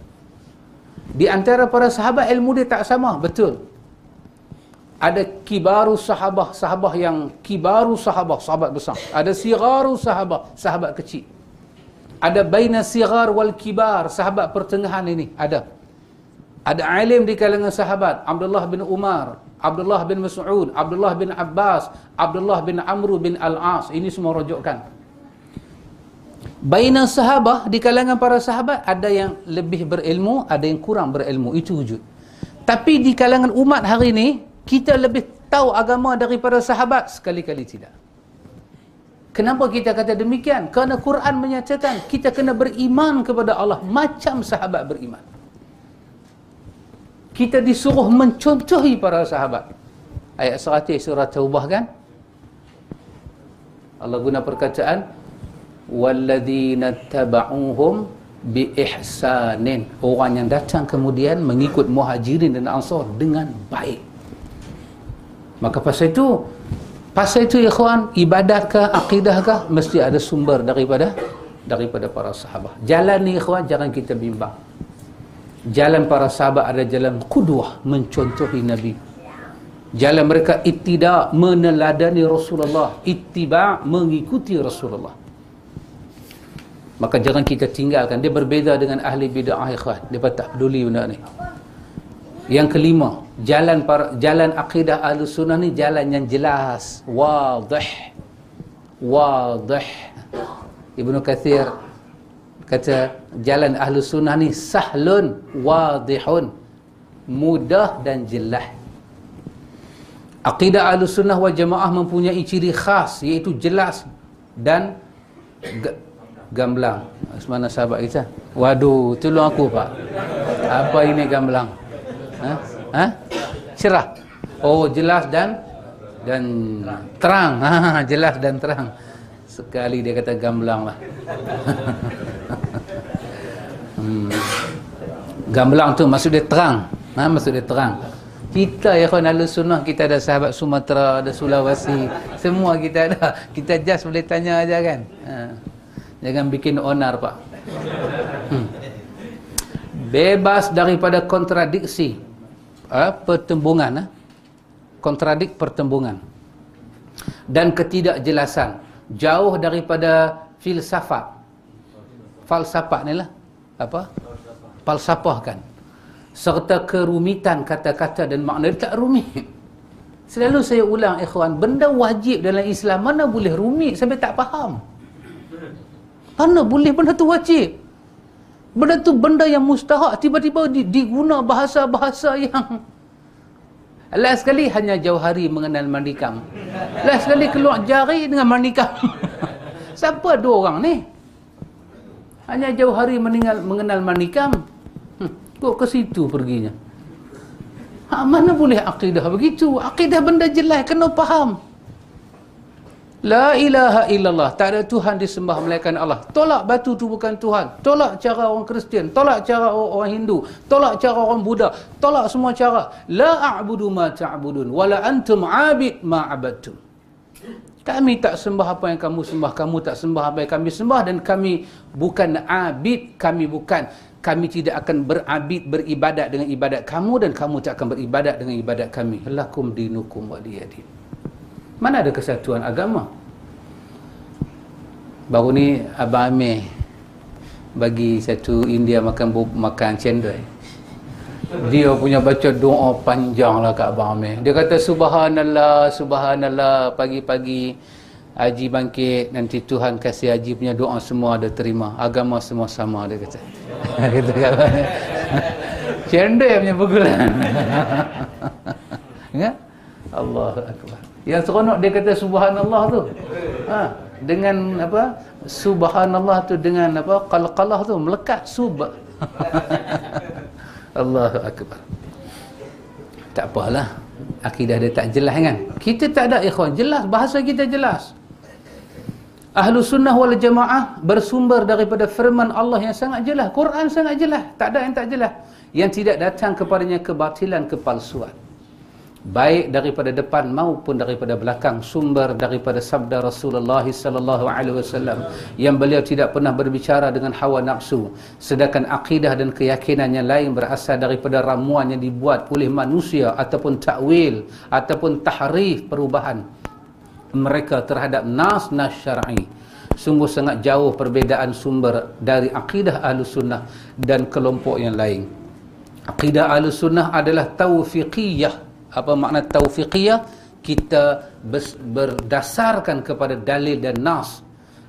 Di antara para sahabat ilmu dia tak sama, betul. Ada kibaru sahabah, sahabah yang kibaru sahabah, sahabat besar. Ada sigaru sahabah, sahabat kecil. Ada baina sigar wal kibar, sahabat pertengahan ini, ada. Ada alim di kalangan sahabat, Abdullah bin Umar, Abdullah bin Mas'ud, Abdullah bin Abbas, Abdullah bin Amr bin Al-As. Ini semua rujukan. Baina sahabah, di kalangan para sahabat, ada yang lebih berilmu, ada yang kurang berilmu. Itu wujud. Tapi di kalangan umat hari ini, kita lebih tahu agama daripada sahabat. Sekali-kali tidak. Kenapa kita kata demikian? Kerana Quran menyatakan kita kena beriman kepada Allah macam sahabat beriman. Kita disuruh mencontohi para sahabat. Ayat 100 surah taubah kan? Allah guna perkataan walladzina tabauhum biihsanin. Orang yang datang kemudian mengikut muhajirin dan ansar dengan baik. Maka pasal itu pasal itu ikhwan ibadat ke akidah ke mesti ada sumber daripada daripada para sahabat. Jalan ni ikhwan jangan kita bimbang. Jalan para sahabat ada jalan kudwah mencontohi Nabi. Jalan mereka ittiba meneladani Rasulullah. Ittiba mengikuti Rasulullah. Maka jangan kita tinggalkan. Dia berbeza dengan ahli bid'ah ikhwan. Dia tak peduli benda ni yang kelima jalan para jalan akidah ahli sunnah ni jalan yang jelas wadih. Wadih. Ibnu Kathir kata jalan ahlu sunnah ni sahlun wadihun. Mudah dan jelas. Akidah ahlu sunnah wal jamaah mempunyai ciri khas iaitu jelas dan gamblang. Mana sahabat kita waduh tolong aku pak. Apa ini gamblang ha? ha? cerah oh jelas dan dan terang. Ha, jelas dan terang. Sekali dia kata gamblang lah. Hmm. Gamblang tu maksud dia terang. Ha, Maksud dia terang. Kita ya kawan Alul Sunnah Kita ada sahabat Sumatera Ada Sulawesi. Semua kita ada. Kita just boleh tanya aja kan? Ha. Jangan bikin onar pak. Hmm. Bebas daripada kontradiksi ha, Pertembungan ha? Kontradik pertembungan. Dan ketidakjelasan. Jauh daripada filsafat. Falsafah ni lah. Apa? Falsafah kan serta kerumitan kata-kata dan makna dia tak rumit. Selalu saya ulang ikhwan benda wajib dalam Islam mana boleh rumit sampai tak faham? Mana boleh benda tu wajib benda tu benda yang mustahak tiba-tiba diguna bahasa-bahasa yang Last sekali hanya jauh hari mengenal mandikam. Last sekali keluar jari dengan mandikam. Siapa dua orang ni? Hanya jauh hari meninggal, mengenal mandikam. Hmm, kok ke situ perginya? Ha, mana boleh akidah begitu? Akidah benda jelas, kena faham. La ilaha illallah. Tak ada Tuhan disembah melainkan Allah. Tolak batu tu bukan Tuhan. Tolak cara orang Kristian. Tolak cara orang Hindu. Tolak cara orang Buddha. Tolak semua cara. La a'budu ma ta'budun. Wala antum abid ma abadtum. Kami tak sembah apa yang kamu sembah. Kamu tak sembah apa yang kami sembah. Dan kami bukan abid. Kami bukan. Kami tidak akan berabid, beribadat dengan ibadat kamu. Dan kamu tak akan beribadat dengan ibadat kami. Lakum dinukum wa liyadin. Mana ada kesatuan agama? Baru ni Abang Amir bagi satu India makan makan cendol. Dia punya baca doa panjang lah kat Abang Amir. Dia kata subhanallah, subhanallah pagi-pagi Haji bangkit nanti Tuhan kasih Haji punya doa semua ada terima. Agama semua sama dia kata. Kata kat Cendol punya pukulan. Ya? Allah Akbar. Yang seronok dia kata subhanallah tu. Ha, dengan apa? Subhanallah tu dengan apa? Qalqalah tu melekat sub. Allahu akbar. Tak apalah. Akidah dia tak jelas kan? Kita tak ada ikhwan, jelas bahasa kita jelas. Ahlu sunnah wal jamaah bersumber daripada firman Allah yang sangat jelas. Quran sangat jelas. Tak ada yang tak jelas. Yang tidak datang kepadanya kebatilan, kepalsuan baik daripada depan maupun daripada belakang sumber daripada sabda Rasulullah sallallahu alaihi wasallam. Yang beliau tidak pernah berbicara dengan hawa nafsu sedangkan akidah dan keyakinan yang lain berasal daripada ramuan yang dibuat oleh manusia ataupun takwil ataupun tahrif perubahan mereka terhadap nas nas syar'i. Sungguh sangat jauh perbezaan sumber dari akidah sunnah dan kelompok yang lain. Akidah sunnah adalah taufiqiyah apa makna taufiqiyah? Kita berdasarkan kepada dalil dan nas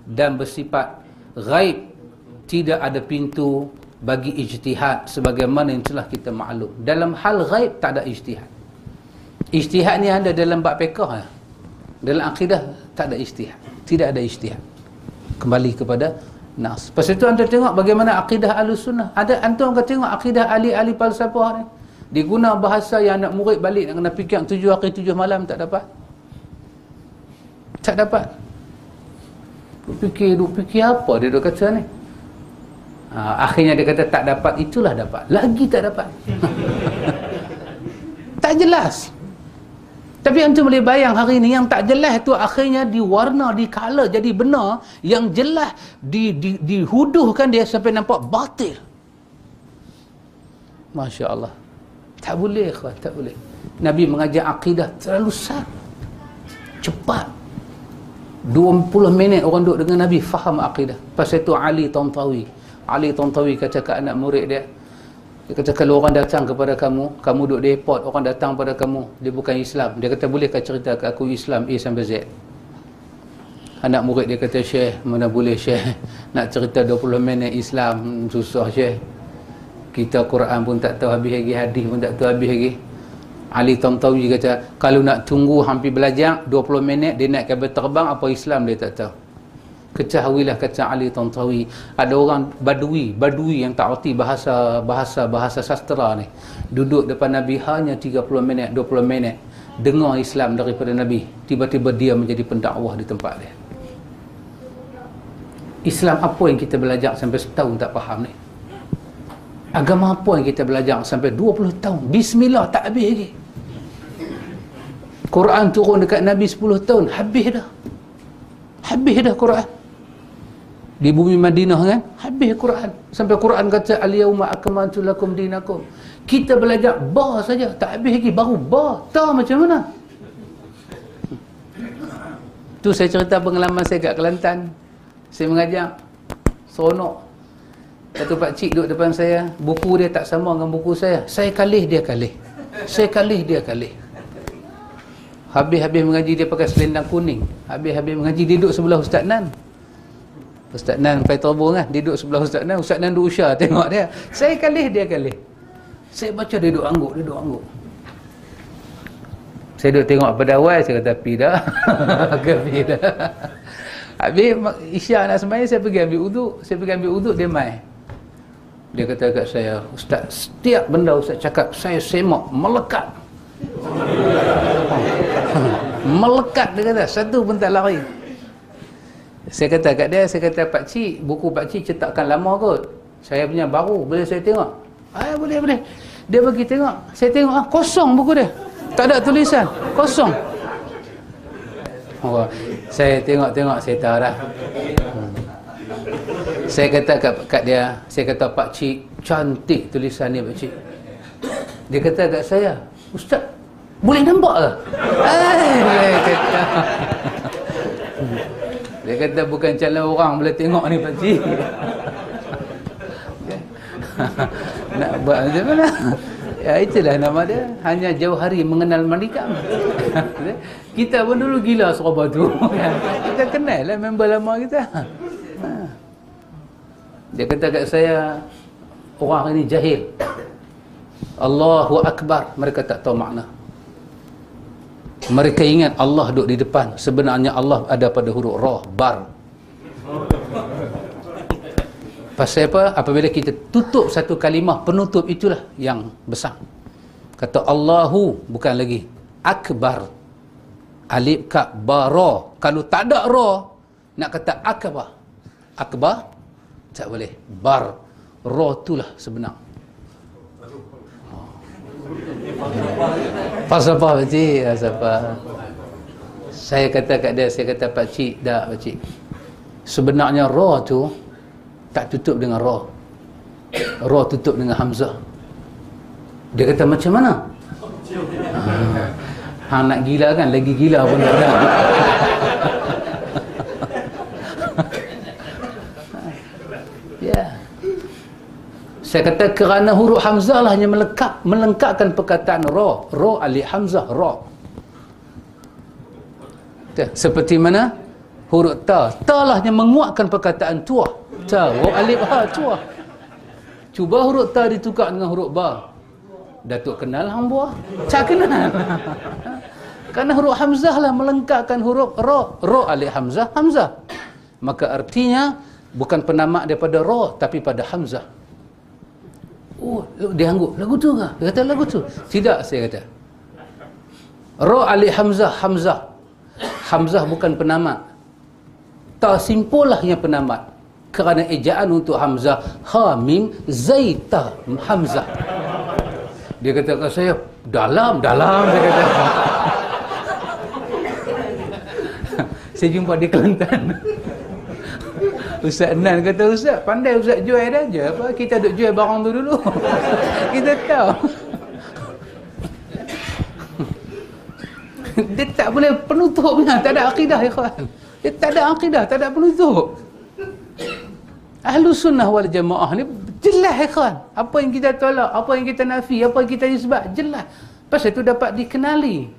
dan bersifat ghaib tidak ada pintu bagi ijtihad sebagaimana yang telah kita maklum. Dalam hal ghaib tak ada ijtihad. Ijtihad ni ada dalam bab fiqh ya. dalam akidah tak ada ijtihad. Tidak ada ijtihad. Kembali kepada nas. Pasal itu anda tengok bagaimana akidah al-sunnah ada antum akan tengok akidah ahli-ahli falsafah ni diguna bahasa yang anak murid balik nak kena fikir tujuh hari tujuh malam tak dapat tak dapat duk fikir duk fikir apa dia duk kata ni ha, akhirnya dia kata tak dapat itulah dapat lagi tak dapat tak jelas tapi antum boleh bayang hari ni yang tak jelas tu akhirnya diwarna, dikala jadi benar. Yang jelas di, di, dihuduhkan dia sampai nampak batil. Masya Allah. Tak boleh ikhwan, tak boleh. Nabi mengajar akidah terlalu sat. Cepat. 20 minit orang duduk dengan Nabi faham akidah. Pasal itu Ali Tantawi. Ali Tantawi kata ke anak murid dia. Dia kata kalau orang datang kepada kamu, kamu duduk di airport, orang datang kepada kamu, dia bukan Islam. Dia kata bolehkah cerita ke aku Islam A sampai Z? Anak murid dia kata Syekh, mana boleh Syekh nak cerita 20 minit Islam susah Syekh kita Quran pun tak tahu habis lagi hadis pun tak tahu habis lagi. Ali Tantawi kata kalau nak tunggu hampir belajar 20 minit dia naik kabel terbang apa Islam dia tak tahu. Ketahuilah kata Ali Tantawi ada orang badui badui yang tak erti bahasa bahasa bahasa sastra ni. Duduk depan Nabi hanya 30 minit 20 minit. Dengar Islam daripada Nabi. Tiba-tiba dia menjadi pendakwah di tempat dia. Islam apa yang kita belajar sampai setahun tak faham ni Agama apa yang kita belajar sampai 20 tahun? Bismillah tak habis lagi. Quran turun dekat Nabi 10 tahun, habis dah. Habis dah Quran. Di bumi Madinah kan? Habis Quran. Sampai Quran kata al-yauma akmaltu lakum dinakum. Kita belajar ba saja, tak habis lagi baru ba. Tahu macam mana? Tu saya cerita pengalaman saya kat Kelantan. Saya mengajar seronok Satu pak cik duduk depan saya, buku dia tak sama dengan buku saya. Saya kalih, dia kalih. Saya kalih, dia kalih. Habis-habis mengaji dia pakai selendang kuning. Habis-habis mengaji dia duduk sebelah Ustaz Nan. Ustaz Nan pakai terbung kan. Dia duduk sebelah Ustaz Nan. Ustaz Nan duduk usah tengok dia. Saya kalih, dia kalih. Saya baca dia duduk angguk, dia duduk angguk. Saya duduk tengok pada awal, saya kata, pi dah. pi dah. Habis isyak nak sembahyang, saya pergi ambil uduk. Saya pergi ambil uduk, dia mai. Dia kata kat saya, Ustaz, setiap benda Ustaz cakap, saya semak, melekat. melekat dia kata. Satu pun tak lari. Saya kata kat dia saya kata pak cik buku pak cik cetakkan lama kot. Saya punya baru boleh saya tengok? Ah boleh boleh. Dia bagi tengok. Saya tengok ah kosong buku dia. Tak ada tulisan. Kosong. Oh, saya tengok-tengok saya tahu dah. hmm. Saya kata kat, kat dia saya kata pak cik cantik tulisan ni pak cik dia kata kat saya ustaz boleh nampak ke? dia kata. dia kata bukan calon orang boleh tengok ni Pak Cik. Nak buat macam mana? Ya itulah nama dia. Hanya jauh hari mengenal malikam. kita pun dulu gila serba tu. kita kenal lah member lama kita. Dia kata kat saya, orang ini jahil. Allahu Akbar. Mereka tak tahu makna. Mereka ingat Allah duduk di depan. Sebenarnya Allah ada pada huruf roh bar. Pasal apa? Apabila kita tutup satu kalimah penutup itulah yang besar. Kata Allahu bukan lagi. Akbar. Alif ka bara kalau tak ada ra nak kata akbar. Akbar tak boleh bar ra itulah sebenar Falsafah cik, falsafah. Saya kata kat dia, saya kata pak cik, dah pak cik. Sebenarnya ra tu tak tutup dengan ra. Ra tutup dengan hamzah. Dia kata macam mana? Ha, ha nak gila kan? Lagi gila pun tak ada. Saya kata kerana huruf hamzah lah hanya melekat, melengkapkan perkataan ra. Ra alif hamzah ra. Seperti mana? Huruf ta. Ta lah hanya menguatkan perkataan tua. Ta. Ra alif ha tua. Cuba huruf ta ditukar dengan huruf ba. Datuk kenal hang buah? Tak kenal. Kerana huruf hamzah lah melengkapkan huruf ra. Ra alif hamzah, hamzah. Maka artinya bukan penamak daripada ra tapi pada hamzah. Oh, dia angguk. Lagu tu ke? Dia kata lagu tu. Tidak, saya kata. Ra Ali Hamzah, Hamzah. Hamzah bukan penamat. Ta simpulah yang penamat. Kerana ejaan untuk Hamzah, Ha Mim Zaita Hamzah. Dia kata ke saya, dalam, dalam. Dia kata. saya jumpa di Kelantan. Ustaz Nan kata Ustaz pandai Ustaz jual dah je. Apa kita duk jual barang tu dulu? Kita tahu. Dia tak boleh penutup punya tak ada akidah ikhwan. Dia tak ada akidah tak ada penutup. Ahlu sunnah wal jamaah ni jelas ikhwan. Apa yang kita tolak apa yang kita nafi apa yang kita isbat jelas. Pasal itu dapat dikenali.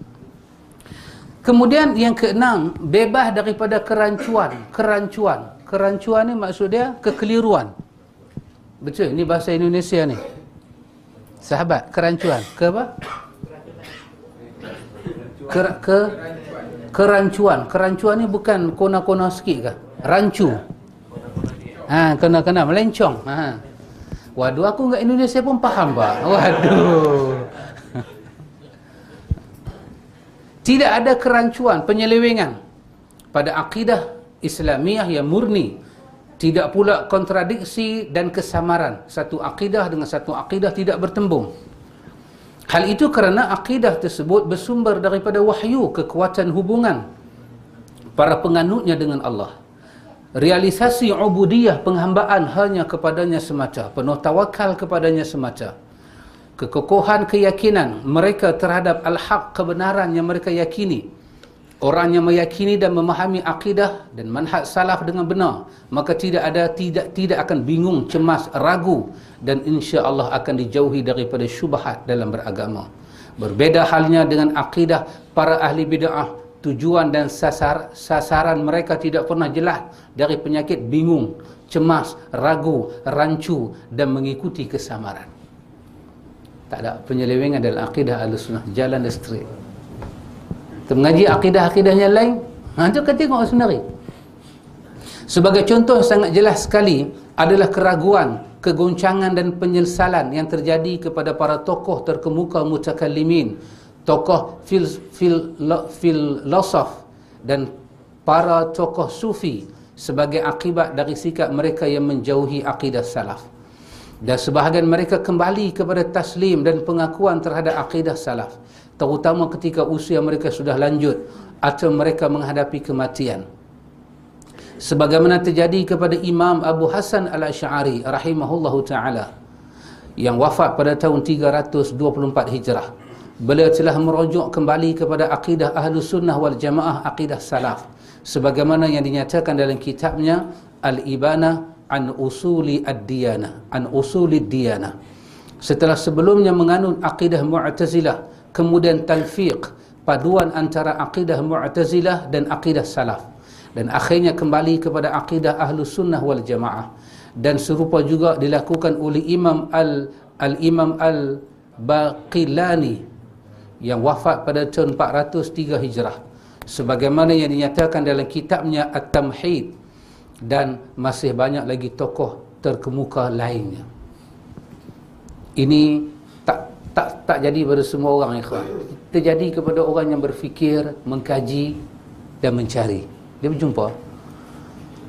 Kemudian yang keenam bebas daripada kerancuan. Kerancuan kerancuan ni maksud dia kekeliruan. Betul ni bahasa Indonesia ni. Sahabat kerancuan. Ke apa? Ke, ke kerancuan. Kerancuan ni bukan kona-kona sikit ke? Rancu. Ha kena-kena melencong. Ha. Waduh aku enggak Indonesia pun faham pak. Waduh. Tidak ada kerancuan penyelewengan pada akidah Islamiah yang murni. Tidak pula kontradiksi dan kesamaran. Satu akidah dengan satu akidah tidak bertembung. Hal itu kerana akidah tersebut bersumber daripada wahyu kekuatan hubungan para penganutnya dengan Allah. Realisasi ubudiyah penghambaan hanya kepadanya semata. Penuh tawakal kepadanya semata. Kekokohan keyakinan mereka terhadap al-haq kebenaran yang mereka yakini orang yang meyakini dan memahami akidah dan manhaj salaf dengan benar maka tidak ada tidak tidak akan bingung cemas ragu dan insya Allah akan dijauhi daripada syubhat dalam beragama. Berbeda halnya dengan akidah para ahli bid'ah tujuan dan sasar, sasaran mereka tidak pernah jelas dari penyakit bingung cemas ragu rancu dan mengikuti kesamaran. Tak ada penyelewengan dalam akidah al-sunnah jalan straight kita mengaji akidah-akidah yang lain. Ha, itu kita tengok sendiri. Sebagai contoh sangat jelas sekali adalah keraguan, kegoncangan dan penyesalan yang terjadi kepada para tokoh terkemuka mutakallimin, tokoh fil, fil, filosof dan para tokoh sufi sebagai akibat dari sikap mereka yang menjauhi akidah salaf. Dan sebahagian mereka kembali kepada taslim dan pengakuan terhadap akidah salaf terutama ketika usia mereka sudah lanjut atau mereka menghadapi kematian. Sebagaimana terjadi kepada Imam Abu Hasan Al-Asy'ari rahimahullahu taala yang wafat pada tahun 324 Hijrah. Beliau telah merujuk kembali kepada akidah ahlu sunnah wal jamaah akidah salaf sebagaimana yang dinyatakan dalam kitabnya Al-Ibana an usuli ad-diyana an usuli ad-diyana setelah sebelumnya menganut akidah mu'tazilah kemudian talfiq paduan antara akidah mu'tazilah dan akidah salaf. Dan akhirnya kembali kepada akidah ahlu sunnah wal jamaah. Dan serupa juga dilakukan oleh imam al al imam al baqilani yang wafat pada tahun 403 hijrah. Sebagaimana yang dinyatakan dalam kitabnya at-tamhid. Dan masih banyak lagi tokoh terkemuka lainnya. Ini tak tak jadi pada semua orang ikhwan terjadi kepada orang yang berfikir mengkaji dan mencari dia berjumpa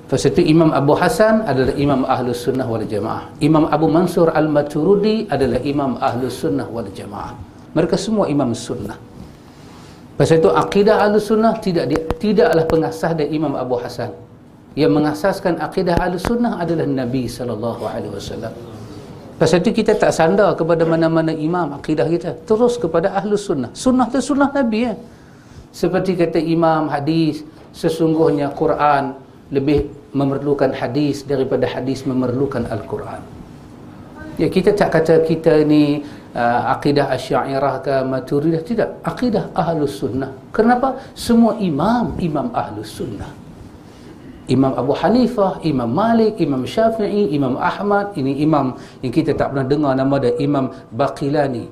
Pasal itu Imam Abu Hasan adalah Imam Ahlus Sunnah wal Jamaah. Imam Abu Mansur Al-Maturudi adalah Imam Ahlus Sunnah wal Jamaah. Mereka semua Imam Sunnah. Pasal itu akidah Ahlus Sunnah tidak tidaklah pengasas dari Imam Abu Hasan. Yang mengasaskan akidah Ahlus Sunnah adalah Nabi sallallahu alaihi wasallam. Pasal itu kita tak sandar kepada mana-mana imam akidah kita. Terus kepada ahlus sunnah. Sunnah itu sunnah Nabi ya. Seperti kata imam hadis, sesungguhnya Quran lebih memerlukan hadis daripada hadis memerlukan Al-Quran. Ya kita tak kata kita ni uh, akidah asyairah ke maturidah. Tidak. Akidah ahlus sunnah. Kenapa? Semua imam, imam ahlus sunnah. Imam Abu Hanifah, Imam Malik, Imam Syafi'i, Imam Ahmad, ini imam yang kita tak pernah dengar nama dia Imam Baqilani.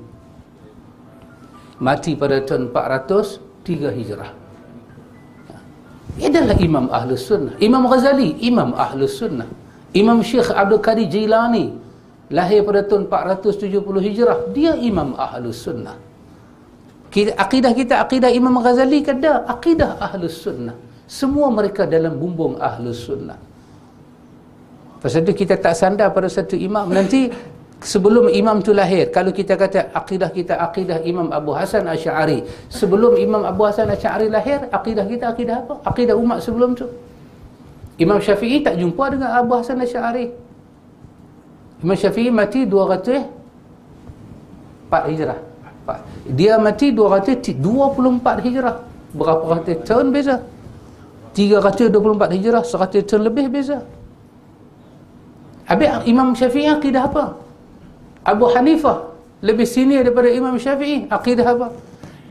Mati pada tahun 403 Hijrah. Ia adalah Imam Ahlus Sunnah. Imam Ghazali, Imam Ahlus Sunnah. Imam Syekh Abdul Qadir Jilani, lahir pada tahun 470 Hijrah. Dia Imam Ahlus Sunnah. Akidah kita, akidah Imam Ghazali kan dah. Akidah Ahlus Sunnah. Semua mereka dalam bumbung ahlus sunnah. Pasal itu kita tak sandar pada satu imam. Nanti sebelum imam tu lahir, kalau kita kata akidah kita akidah Imam Abu Hasan Asy'ari, sebelum Imam Abu Hasan Asy'ari lahir, akidah kita akidah apa? Akidah umat sebelum tu. Imam Syafi'i tak jumpa dengan Abu Hasan Asy'ari. Imam Syafi'i mati 204 Hijrah. Dia mati 224 Hijrah. Berapa ratus tahun beza? 324 hijrah 100 tahun lebih beza. Habis Imam Syafi'i akidah apa? Abu Hanifah lebih senior daripada Imam Syafi'i akidah apa?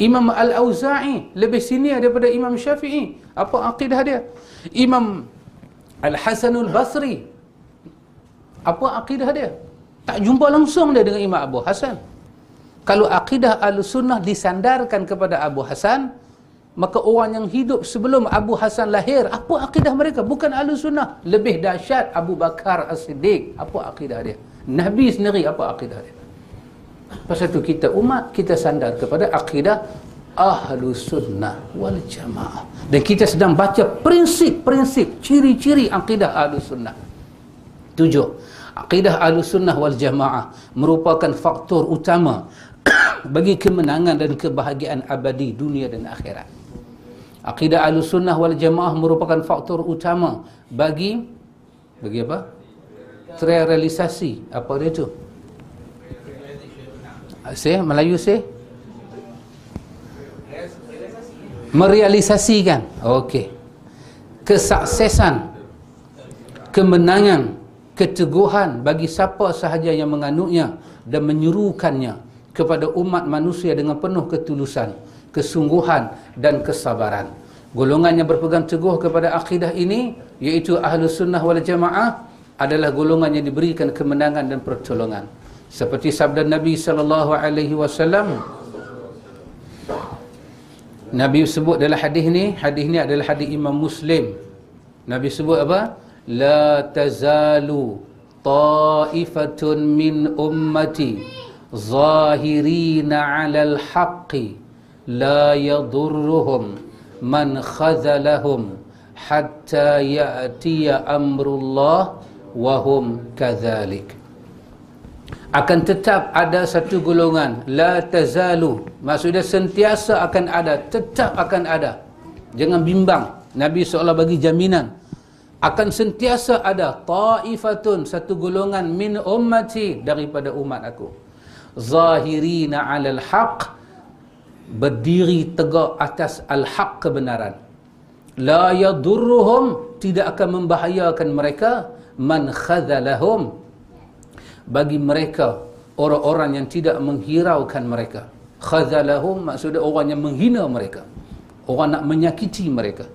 Imam Al-Auza'i lebih senior daripada Imam Syafi'i apa akidah dia? Imam Al-Hasanul Basri apa akidah dia? Tak jumpa langsung dia dengan Imam Abu Hasan. Kalau akidah Al-Sunnah disandarkan kepada Abu Hasan maka orang yang hidup sebelum Abu Hasan lahir apa akidah mereka? Bukan ahli sunnah. Lebih dahsyat Abu Bakar As-Siddiq. Apa akidah dia? Nabi sendiri apa akidah dia? Pasal itu kita umat kita sandar kepada akidah ahlu sunnah wal jamaah. Dan kita sedang baca prinsip-prinsip ciri-ciri akidah ahlu sunnah. Tujuh. Akidah ahlu sunnah wal jamaah merupakan faktor utama bagi kemenangan dan kebahagiaan abadi dunia dan akhirat Akidah Ahlussunnah wal Jamaah merupakan faktor utama bagi bagi apa? Terrealisasi apa dia tu? Saya Melayu saya merealisasikan. Okey. Kesuksesan kemenangan keteguhan bagi siapa sahaja yang menganutnya dan menyuruhkannya kepada umat manusia dengan penuh ketulusan, kesungguhan dan kesabaran. Golongan yang berpegang teguh kepada akidah ini iaitu ahlu sunnah wal jamaah adalah golongan yang diberikan kemenangan dan pertolongan. Seperti sabda Nabi wasallam Nabi sebut dalam hadis ni, hadis ni adalah hadis Imam Muslim. Nabi sebut apa? La tazalu ta'ifatun min ummati zahirina 'alal haqqi la yadurruhum man khazalahum hatta ya'tiya amrullah wa hum kadzalik akan tetap ada satu golongan la tazalu maksudnya sentiasa akan ada tetap akan ada. Jangan bimbang. Nabi seolah bagi jaminan. Akan sentiasa ada taifatun satu golongan min ummati daripada umat aku. Zahirina alal haq berdiri tegak atas al haq kebenaran. La yadurruhum tidak akan membahayakan mereka man khadzalahum bagi mereka orang-orang yang tidak menghiraukan mereka. Khazalahum maksudnya orang yang menghina mereka. Orang nak menyakiti mereka.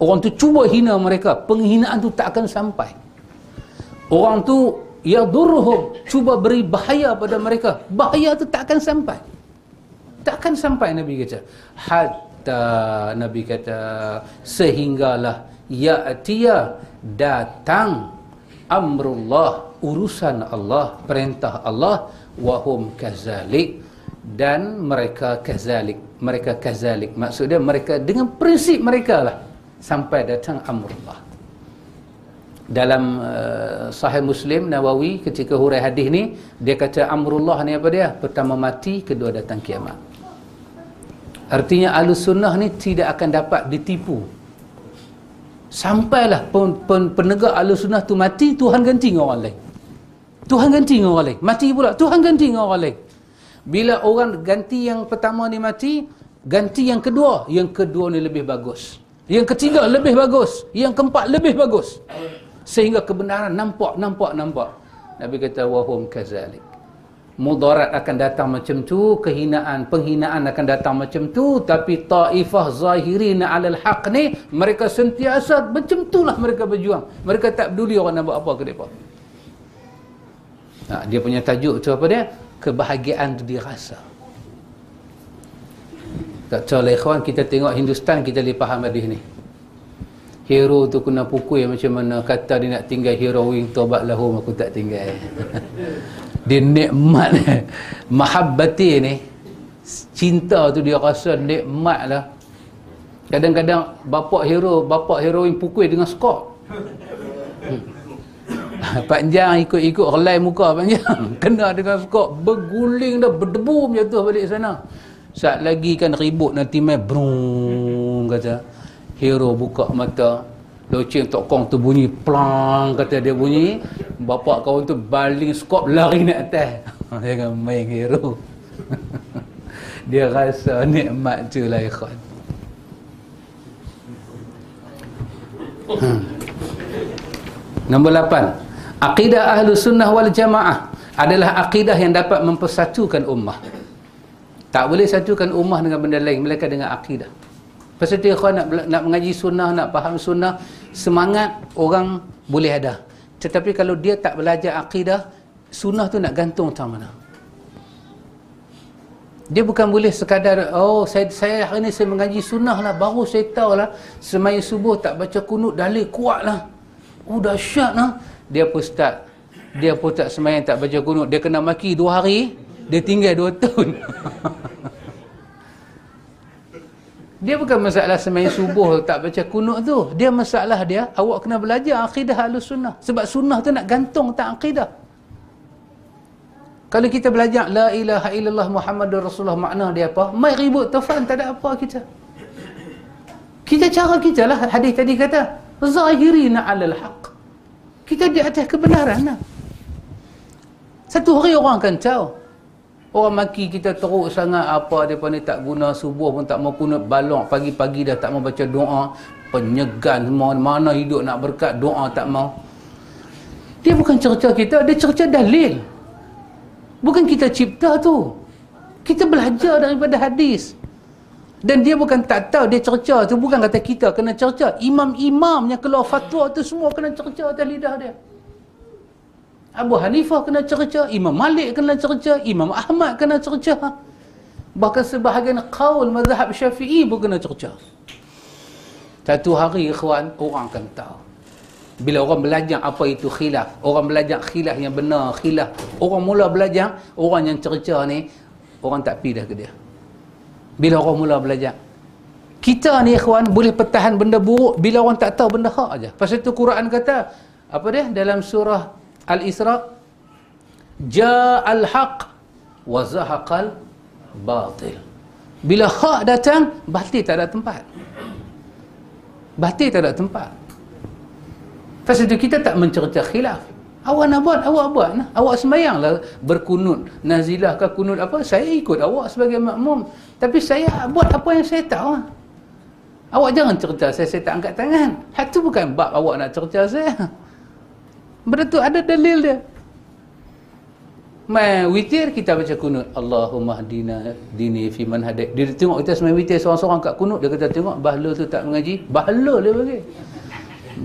Orang tu cuba hina mereka penghinaan tu tak akan sampai. Orang tu yadurruhum cuba beri bahaya pada mereka. Bahaya tu tak akan sampai tak akan sampai Nabi kata hatta Nabi kata sehinggalah ya'tiya datang amrullah urusan Allah, perintah Allah wahum kazalik dan mereka kazalik. Mereka kazalik. Maksudnya mereka dengan prinsip mereka lah sampai datang amrullah. Dalam uh, sahih Muslim Nawawi ketika hurai hadis ni dia kata amrullah ni apa dia? Pertama mati, kedua datang kiamat. Artinya ahli sunnah ni tidak akan dapat ditipu sampailah pen, pen, penegak ahli sunnah tu mati Tuhan ganti dengan orang lain Tuhan ganti dengan orang lain. Mati pula. Tuhan ganti dengan orang lain. Bila orang ganti yang pertama ni mati, ganti yang kedua. Yang kedua ni lebih bagus. Yang ketiga lebih bagus. Yang keempat lebih bagus. Sehingga kebenaran nampak, nampak, nampak. Nabi kata, wahum kazalik. Mudarat akan datang macam tu, kehinaan, penghinaan akan datang macam tu, tapi ta'ifah zahirina alal haq ni, mereka sentiasa macam itulah mereka berjuang. Mereka tak peduli orang nak buat apa ke mereka. Ha, dia punya tajuk tu apa dia? Kebahagiaan tu dirasa. Tak tahu lah ikhwan, kita tengok Hindustan, kita boleh faham hadis ni. Hero tu kena pukul macam mana. Kata dia nak tinggal hero wing tobat lahum, aku tak tinggal. dia nikmat ni. Mahabbati ni, cinta tu dia rasa nikmat lah. Kadang-kadang bapak hero, bapak heroin pukul dengan skop. Hmm. panjang ikut-ikut relai muka panjang kena dengan skop berguling dah berdebu jatuh balik sana saat lagi kan ribut nanti mai brung kata hero buka mata loceng tokong tu bunyi plang kata dia bunyi bapak kawan tu baling skop lari nak atas jangan main hero dia rasa nikmat tu lah ikhwan hmm. Nombor lapan Aqidah ahlu sunnah wal jamaah adalah aqidah yang dapat mempersatukan ummah. Tak boleh satukan ummah dengan benda lain, mereka dengan aqidah. Peserta ikhwan nak, nak mengaji sunnah, nak faham sunnah, semangat orang boleh ada. Tetapi kalau dia tak belajar aqidah, sunnah tu nak gantung tak mana. Dia bukan boleh sekadar, oh saya, saya hari ni saya mengaji sunnah lah, baru saya tahu lah, semaya subuh tak baca kunut, dalil kuat lah. Oh dahsyat lah dia pun start dia pun tak semayang tak baca kunut dia kena maki dua hari dia tinggal dua tahun dia bukan masalah semayang subuh tak baca kunut tu. Dia masalah dia awak kena belajar akidah halus sunnah. Sebab sunnah tu nak gantung tak akidah. Kalau kita belajar la ilaha illallah muhammadur rasulullah makna dia apa? Mai ribut tafan tak ada apa kita. Kita cara kita lah hadis tadi kata zahirina alal haqq kita di atas kebenaran lah. Satu hari orang akan tahu. Orang maki kita teruk sangat. Apa dia ni tak guna subuh pun tak mau kunut. Balok pagi-pagi dah tak mau baca doa. Penyegan semua. Mana hidup nak berkat doa tak mau. Dia bukan cerca kita. Dia cerca dalil. Bukan kita cipta tu. Kita belajar daripada hadis. Dan dia bukan tak tahu dia cerca tu. Bukan kata kita kena cerca. Imam-imam yang keluar fatwa tu semua kena cerca atas lidah dia Abu Hanifah kena cerca, Imam Malik kena cerca, Imam Ahmad kena cerca. Bahkan sebahagian qaul mazhab Syafi'i pun kena cerca. Satu hari ikhwan orang akan tahu. Bila orang belajar apa itu khilaf, orang belajar khilaf yang benar, khilaf. Orang mula belajar, orang yang cerca ni orang tak pi dah ke dia. Bila orang mula belajar. Kita ni ikhwan boleh pertahan benda buruk bila orang tak tahu benda hak aja. Pasal tu Quran kata apa dia dalam surah Al-Isra Ja'al haq wa zahaqal batil. Bila hak datang, batil tak ada tempat. Batil tak ada tempat. Pasal itu kita tak mencerca khilaf. Awak nak buat, awak buat. Nah. Awak sembayanglah berkunut. Nazilah ke kunut apa, saya ikut awak sebagai makmum. Tapi saya buat apa yang saya tahu. Awak jangan cerita saya, saya tak angkat tangan. Itu bukan bab awak nak cerita saya. Benda tu ada dalil dia. Mai witir kita baca kunut. Allahumma hdina dini fi man hadai. Dia tengok kita semai witir seorang-seorang kat kunut dia kata tengok bahala tu tak mengaji. Bahala dia bagi.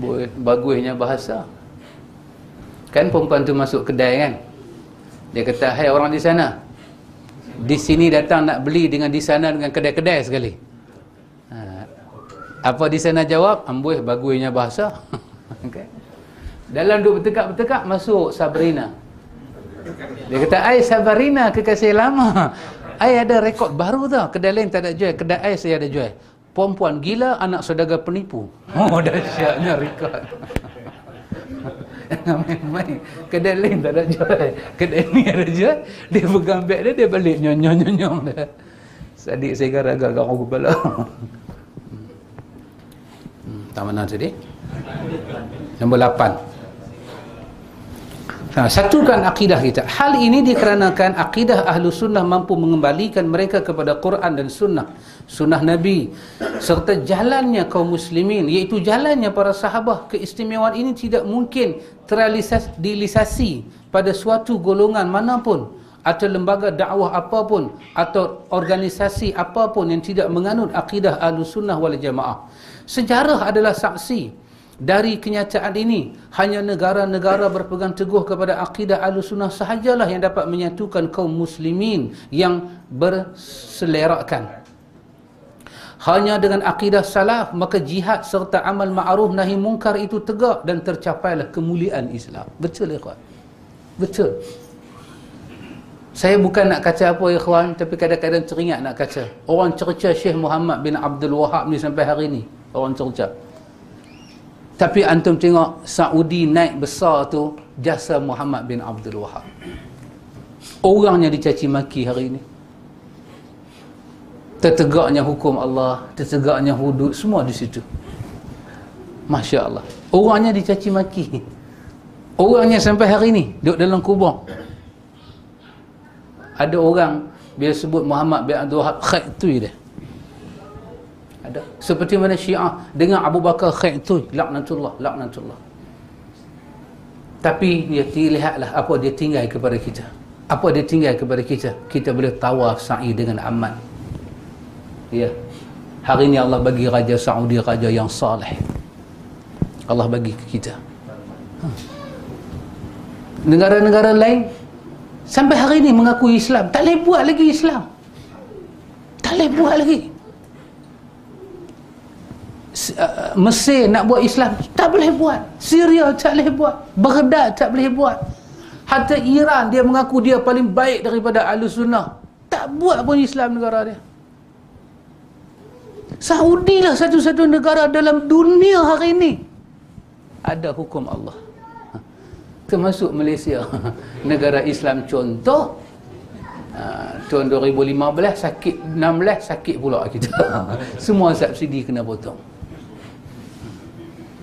Boleh bagusnya bahasa. Kan perempuan tu masuk kedai kan. Dia kata hai orang di sana. Di sini datang nak beli dengan di sana dengan kedai-kedai sekali. Ha. Apa di sana jawab? Ambuih bagusnya bahasa. okay. Dalam duk bertekak-bertekak masuk Sabrina. Dia kata, "Ai Sabrina kekasih lama. Ai ada rekod baru tau. Kedai lain tak ada jual, kedai ai saya ada jual. Perempuan gila anak saudagar penipu." Oh, dahsyatnya rekod. Main-main. Kedai lain tak ada jual. Kedai ni ada jual. Dia pegang beg dia, dia balik nyonyong-nyonyong dia. Sadik saya gara-gara garang kepala. Hmm, tak mana tadi? Nombor lapan. Ha, satukan akidah kita. Hal ini dikarenakan akidah ahlu sunnah mampu mengembalikan mereka kepada Quran dan sunnah. Sunnah Nabi. Serta jalannya kaum muslimin. Iaitu jalannya para sahabat. Keistimewaan ini tidak mungkin terrealisasi pada suatu golongan manapun. Atau lembaga dakwah apapun. Atau organisasi apapun yang tidak menganut akidah ahlu sunnah wal jamaah. Sejarah adalah saksi dari kenyataan ini hanya negara-negara berpegang teguh kepada akidah al-sunnah sahajalah yang dapat menyatukan kaum muslimin yang berselerakan. Hanya dengan akidah salaf maka jihad serta amal ma'ruf nahi mungkar itu tegak dan tercapailah kemuliaan Islam. Betul ikhwan? Betul. Saya bukan nak kata apa ikhwan tapi kadang-kadang teringat nak kata orang cerca Syekh Muhammad bin Abdul Wahab ni sampai hari ni. Orang cerca tapi antum tengok Saudi naik besar tu jasa Muhammad bin Abdul Wahab. Orangnya dicaci maki hari ini. Tertegaknya hukum Allah, tertegaknya hudud, semua di situ. Masya Allah. Orangnya dicaci maki. Orangnya sampai hari ini duduk dalam kubur. Ada orang bila sebut Muhammad bin Abdul Wahab, khair tu dia ada. Seperti mana Syiah dengan Abu Bakar khair tu laknatullah laknatullah. Tapi dia lihatlah apa dia tinggal kepada kita. Apa dia tinggal kepada kita? Kita boleh tawaf sa'i dengan aman ya. Hari ini Allah bagi Raja Saudi Raja yang salih Allah bagi ke kita. Ha. negara-negara lain sampai hari ini mengakui Islam. Tak boleh buat lagi Islam. Tak boleh buat lagi Uh, Mesir nak buat Islam tak boleh buat. Syria tak boleh buat. Baghdad tak boleh buat. Hatta Iran dia mengaku dia paling baik daripada Ahlu Sunnah. Tak buat pun Islam negara dia. Saudi lah satu-satu negara dalam dunia hari ini. Ada hukum Allah. Termasuk Malaysia. Negara Islam contoh uh, tahun 2015 sakit 16 sakit pula kita. Semua subsidi kena potong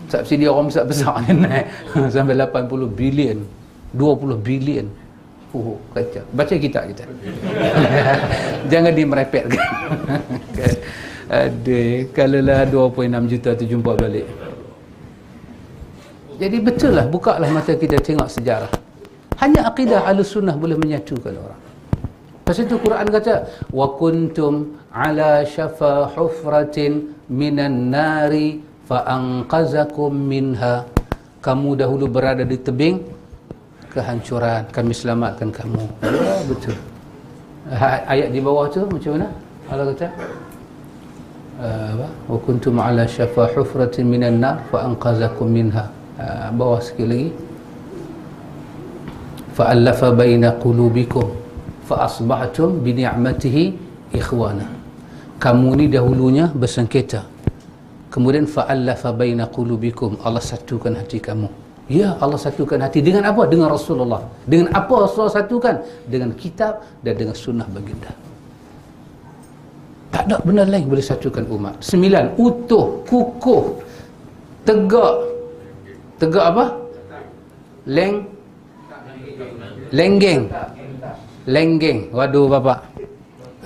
subsidi orang besar-besar ni naik. Sampai 80 bilion. 20 bilion. Oh, kacau. Baca kitab kita. Jangan dimerepetkan. Kalau lah 2.6 juta tu jumpa balik. Jadi betul lah buka lah mata kita tengok sejarah. Hanya akidah al-sunnah boleh menyatukan orang. Pasal itu Quran kata wa kuntum ala syafa hufratin minan nari anqazakum minha. Kamu dahulu berada di tebing kehancuran, kami selamatkan kamu. Ya, betul. Ha, ayat di bawah tu macam mana? Allah kata apa? Wa kuntum ala syafa hufratin minan nar fa anqazakum minha. Uh, bawah sikit lagi. Fa baina qulubikum fa asbahtum bi ni'matihi ikhwana kamu ni dahulunya bersengketa kemudian fa allafa baina qulubikum. Allah satukan hati kamu. Ya Allah satukan hati. Dengan apa? Dengan Rasulullah. Dengan apa Rasulullah satukan? Dengan kitab dan dengan sunnah baginda. Tak ada benda lain boleh satukan umat. Sembilan utuh kukuh tegak. Tegak apa? Leng lenggeng lenggeng waduh bapak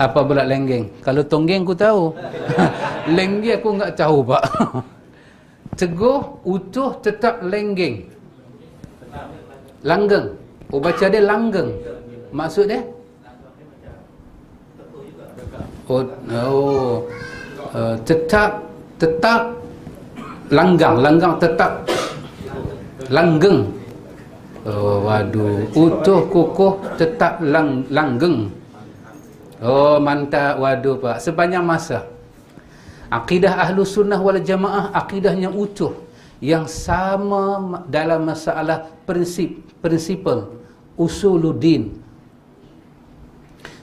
apa pula lenggeng? Kalau tonggeng aku tahu. Lenggeng aku enggak tahu pak. Teguh utuh tetap lenggeng. Langgeng. Oh baca dia langgeng. Maksud dia? Oh, oh. Uh, tetap tetap langgang. Langgang tetap langgeng. Oh, waduh. Utuh kukuh tetap lang langgeng. Oh, mantap. Waduh, Pak. Sepanjang masa. Akidah ahlu sunnah wal jamaah, akidahnya utuh. Yang sama dalam masalah prinsip, prinsipal, usuluddin.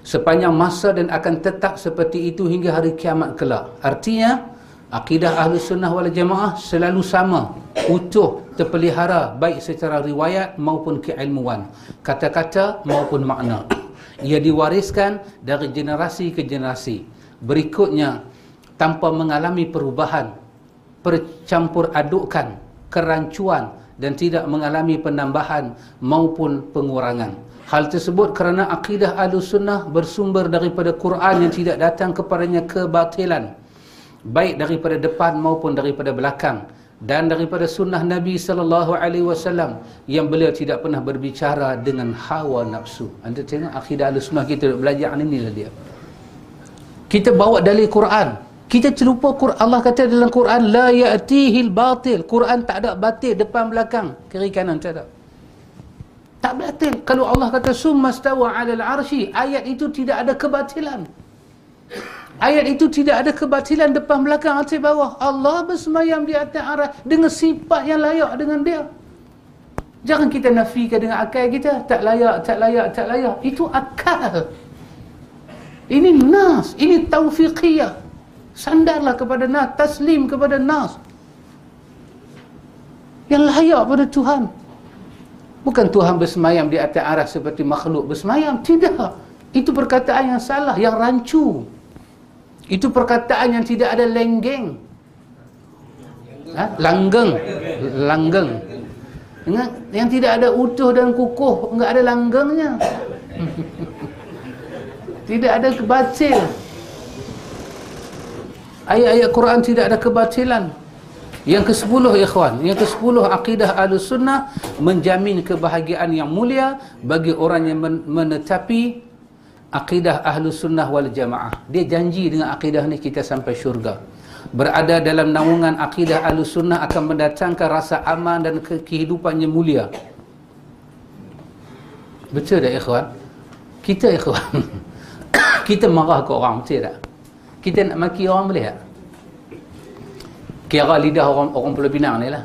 Sepanjang masa dan akan tetap seperti itu hingga hari kiamat kelak. Artinya, Akidah ahli sunnah wal jamaah selalu sama Utuh, terpelihara Baik secara riwayat maupun keilmuan Kata-kata maupun makna Ia diwariskan dari generasi ke generasi. Berikutnya Tanpa mengalami perubahan Percampur adukan Kerancuan Dan tidak mengalami penambahan Maupun pengurangan. Hal tersebut kerana akidah ahli sunnah Bersumber daripada Quran yang tidak datang kepadanya kebatilan baik daripada depan maupun daripada belakang dan daripada sunnah Nabi sallallahu alaihi wasallam yang beliau tidak pernah berbicara dengan hawa nafsu. Anda tengok akidah al-sunnah kita belajar ini lah dia. Kita bawa dalil Quran. Kita terlupa. Allah kata dalam Quran la ya'tihi al-batil. Quran tak ada batil depan belakang, kiri kanan tak ada. Tak batil. Kalau Allah kata summa stawa 'ala al-'arsy, ayat itu tidak ada kebatilan. Ayat itu tidak ada kebatilan depan belakang atas bawah. Allah bersemayam di atas arah dengan sifat yang layak dengan dia. Jangan kita nafikan dengan akal kita. Tak layak, tak layak, tak layak. Itu akal. Ini nas. Ini taufiqiyah. Sandarlah kepada nas. Taslim kepada nas. Yang layak pada Tuhan. Bukan Tuhan bersemayam di atas arah seperti makhluk bersemayam. Tidak. Itu perkataan yang salah, yang rancu. Itu perkataan yang tidak ada lenggeng. Ha? Langgeng. Langgeng. Ingat, yang tidak ada utuh dan kukuh, enggak ada langgengnya. tidak ada kebatil. Ayat-ayat Quran tidak ada kebatilan. Yang ke-10 ikhwan, yang ke-10 akidah Ahlussunnah menjamin kebahagiaan yang mulia bagi orang yang menetapi akidah ahlu sunnah wal jamaah. Dia janji dengan akidah ni kita sampai syurga. Berada dalam naungan akidah ahlu sunnah akan mendatangkan rasa aman dan ke kehidupan yang mulia. Betul tak ikhwan? Kita ikhwan kita marah ke orang betul tak? Kita nak maki orang boleh tak? Kira lidah orang orang Pulau Pinang ni lah.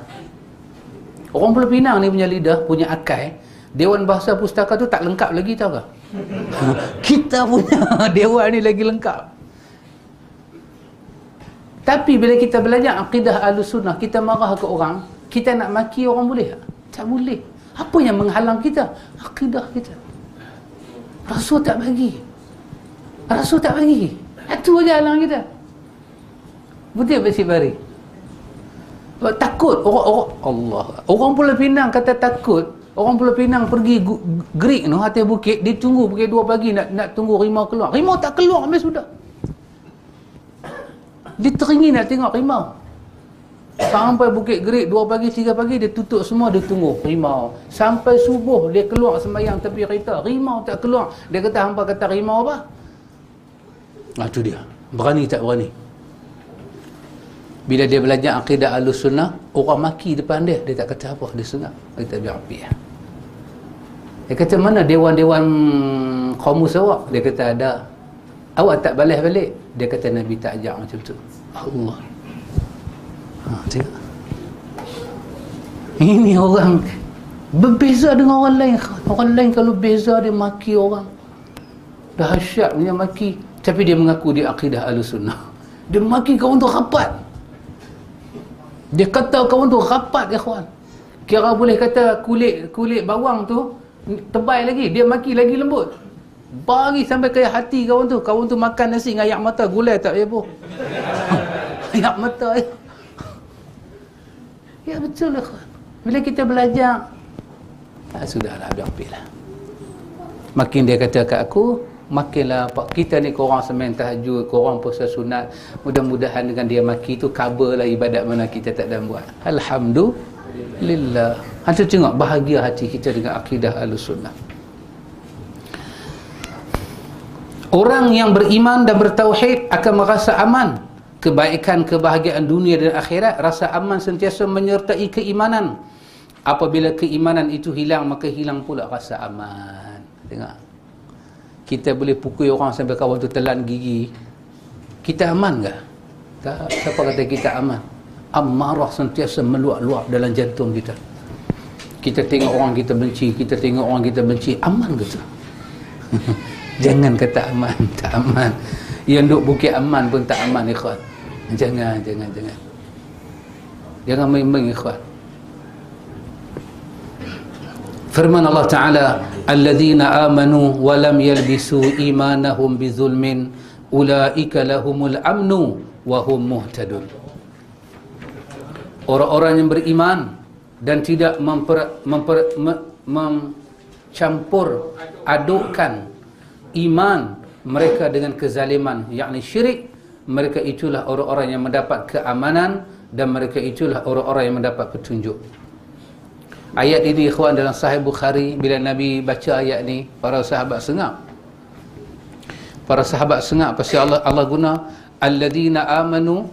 Orang Pulau Pinang ni punya lidah punya akal Dewan Bahasa Pustaka tu tak lengkap lagi tau ke kita punya dewan ni lagi lengkap. Tapi bila kita belajar akidah al-sunnah kita marah ke orang kita nak maki orang boleh tak? tak boleh. Apa yang menghalang kita? Akidah kita. Rasul tak bagi. Rasul tak bagi. Itu aja halang kita. Betul apa si Bari takut orang, orang Allah. Orang pula pinang kata takut Orang Pulau Pinang pergi Greek no, atas bukit, dia tunggu pukul 2 pagi nak nak tunggu rimau keluar. Rimau tak keluar habis sudah. Dia teringin nak tengok rimau. Sampai Bukit Gerik 2 pagi, 3 pagi dia tutup semua dia tunggu rimau. Sampai subuh dia keluar sembahyang tepi kereta. Rimau tak keluar. Dia kata hampa kata rimau apa? Ah tu dia. Berani tak berani? Bila dia belajar akidah Ahlussunnah, orang maki depan dia, dia tak kata apa, dia sengak. Dia tak biar api. Dia kata mana dewan-dewan kaumus awak? Dia kata ada. Awak tak balik-balik? Dia kata Nabi tak ajak macam tu. Allah. Ha, tengok. Ini orang berbeza dengan orang lain. Orang lain kalau beza dia maki orang. Dahsyat dia maki. Tapi dia mengaku dia akidah al-sunnah. Dia maki kawan tu rapat. Dia kata kawan tu rapat ya kawan. Kira boleh kata kulit kulit bawang tu tebal lagi. Dia maki lagi lembut. Bagi sampai ke hati kawan tu. Kawan tu makan nasi dengan ayak mata. Gulai tak ya bu. ayak mata ya. Ya betul lah kawan. Bila kita belajar. Ah, sudahlah, habis lah. Makin dia kata kat aku, makinlah kita ni korang semen tahajud, korang puasa sunat. Mudah-mudahan dengan dia maki tu cover lah ibadat mana kita tak dalam buat. Alhamdulillah. Hantu tengok bahagia hati kita dengan akidah al-sunnah. Orang yang beriman dan bertauhid akan merasa aman kebaikan kebahagiaan dunia dan akhirat rasa aman sentiasa menyertai keimanan apabila keimanan itu hilang maka hilang pula rasa aman tengok kita boleh pukul orang sampai kawan tu telan gigi. Kita aman ke? Tak siapa kata kita aman? Amarah sentiasa meluap-luap dalam jantung kita. Kita tengok orang kita benci kita tengok orang kita benci aman ke tu jangan kata aman tak aman. Yang duk bukit aman pun tak aman ikhwan. Jangan, jangan, jangan. Jangan main-main ikhwan. Firman Allah Ta'ala, Alladzina amanu wa lam yalbisu imanahum bizulmin ulaika lahumul amnu wa hum muhtadun. Orang-orang yang beriman dan tidak memper, memper, me, mencampur adukkan iman mereka dengan kezaliman yakni syirik mereka itulah orang-orang yang mendapat keamanan dan mereka itulah orang-orang yang mendapat petunjuk ayat ini ikhwan dalam sahih Bukhari bila Nabi baca ayat ini para sahabat sengak. Para sahabat sengak pasal Allah Allah guna alladzina amanu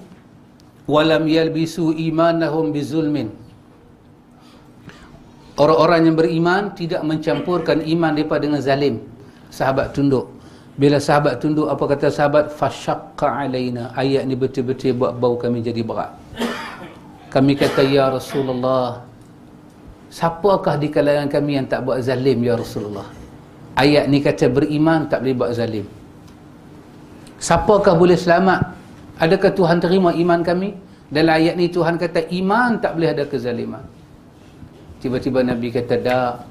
walam yalbisu imanahum bizulmin. Orang-orang yang beriman tidak mencampurkan iman mereka dengan zalim. Sahabat tunduk. Bila sahabat tunduk apa kata sahabat? Fasyaqqa alaina. Ayat ni betul-betul buat bau kami jadi berat. Kami kata ya Rasulullah siapakah di kalangan kami yang tak buat zalim ya Rasulullah? Ayat ni kata beriman tak boleh buat zalim. Siapakah boleh selamat? Adakah Tuhan terima iman kami? Dalam ayat ni Tuhan kata iman tak boleh ada kezaliman. Tiba-tiba Nabi kata dah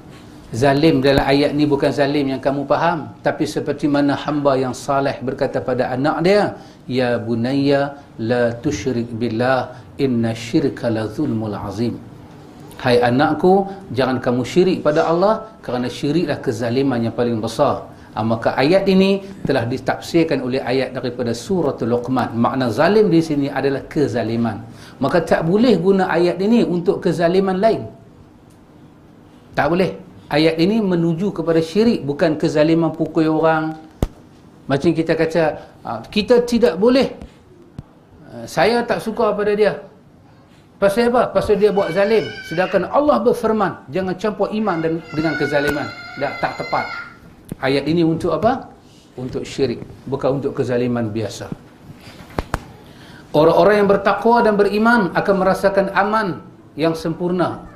Zalim dalam ayat ni bukan zalim yang kamu faham tapi seperti mana hamba yang saleh berkata pada anak dia ya bunayya la tusyrik billah inna syirka la zulmul azim hai anakku jangan kamu syirik pada Allah kerana syiriklah kezaliman yang paling besar. Ha, maka ayat ini telah ditafsirkan oleh ayat daripada suratul luqman. Makna zalim di sini adalah kezaliman. Maka tak boleh guna ayat ini untuk kezaliman lain. Tak boleh. Ayat ini menuju kepada syirik bukan kezaliman pukul orang. Macam kita kata ah, kita tidak boleh. Ah, saya tak suka pada dia pasal apa? pasal dia buat zalim sedangkan Allah berfirman jangan campur iman dan dengan kezaliman tak, tak tepat ayat ini untuk apa? untuk syirik bukan untuk kezaliman biasa orang-orang yang bertakwa dan beriman akan merasakan aman yang sempurna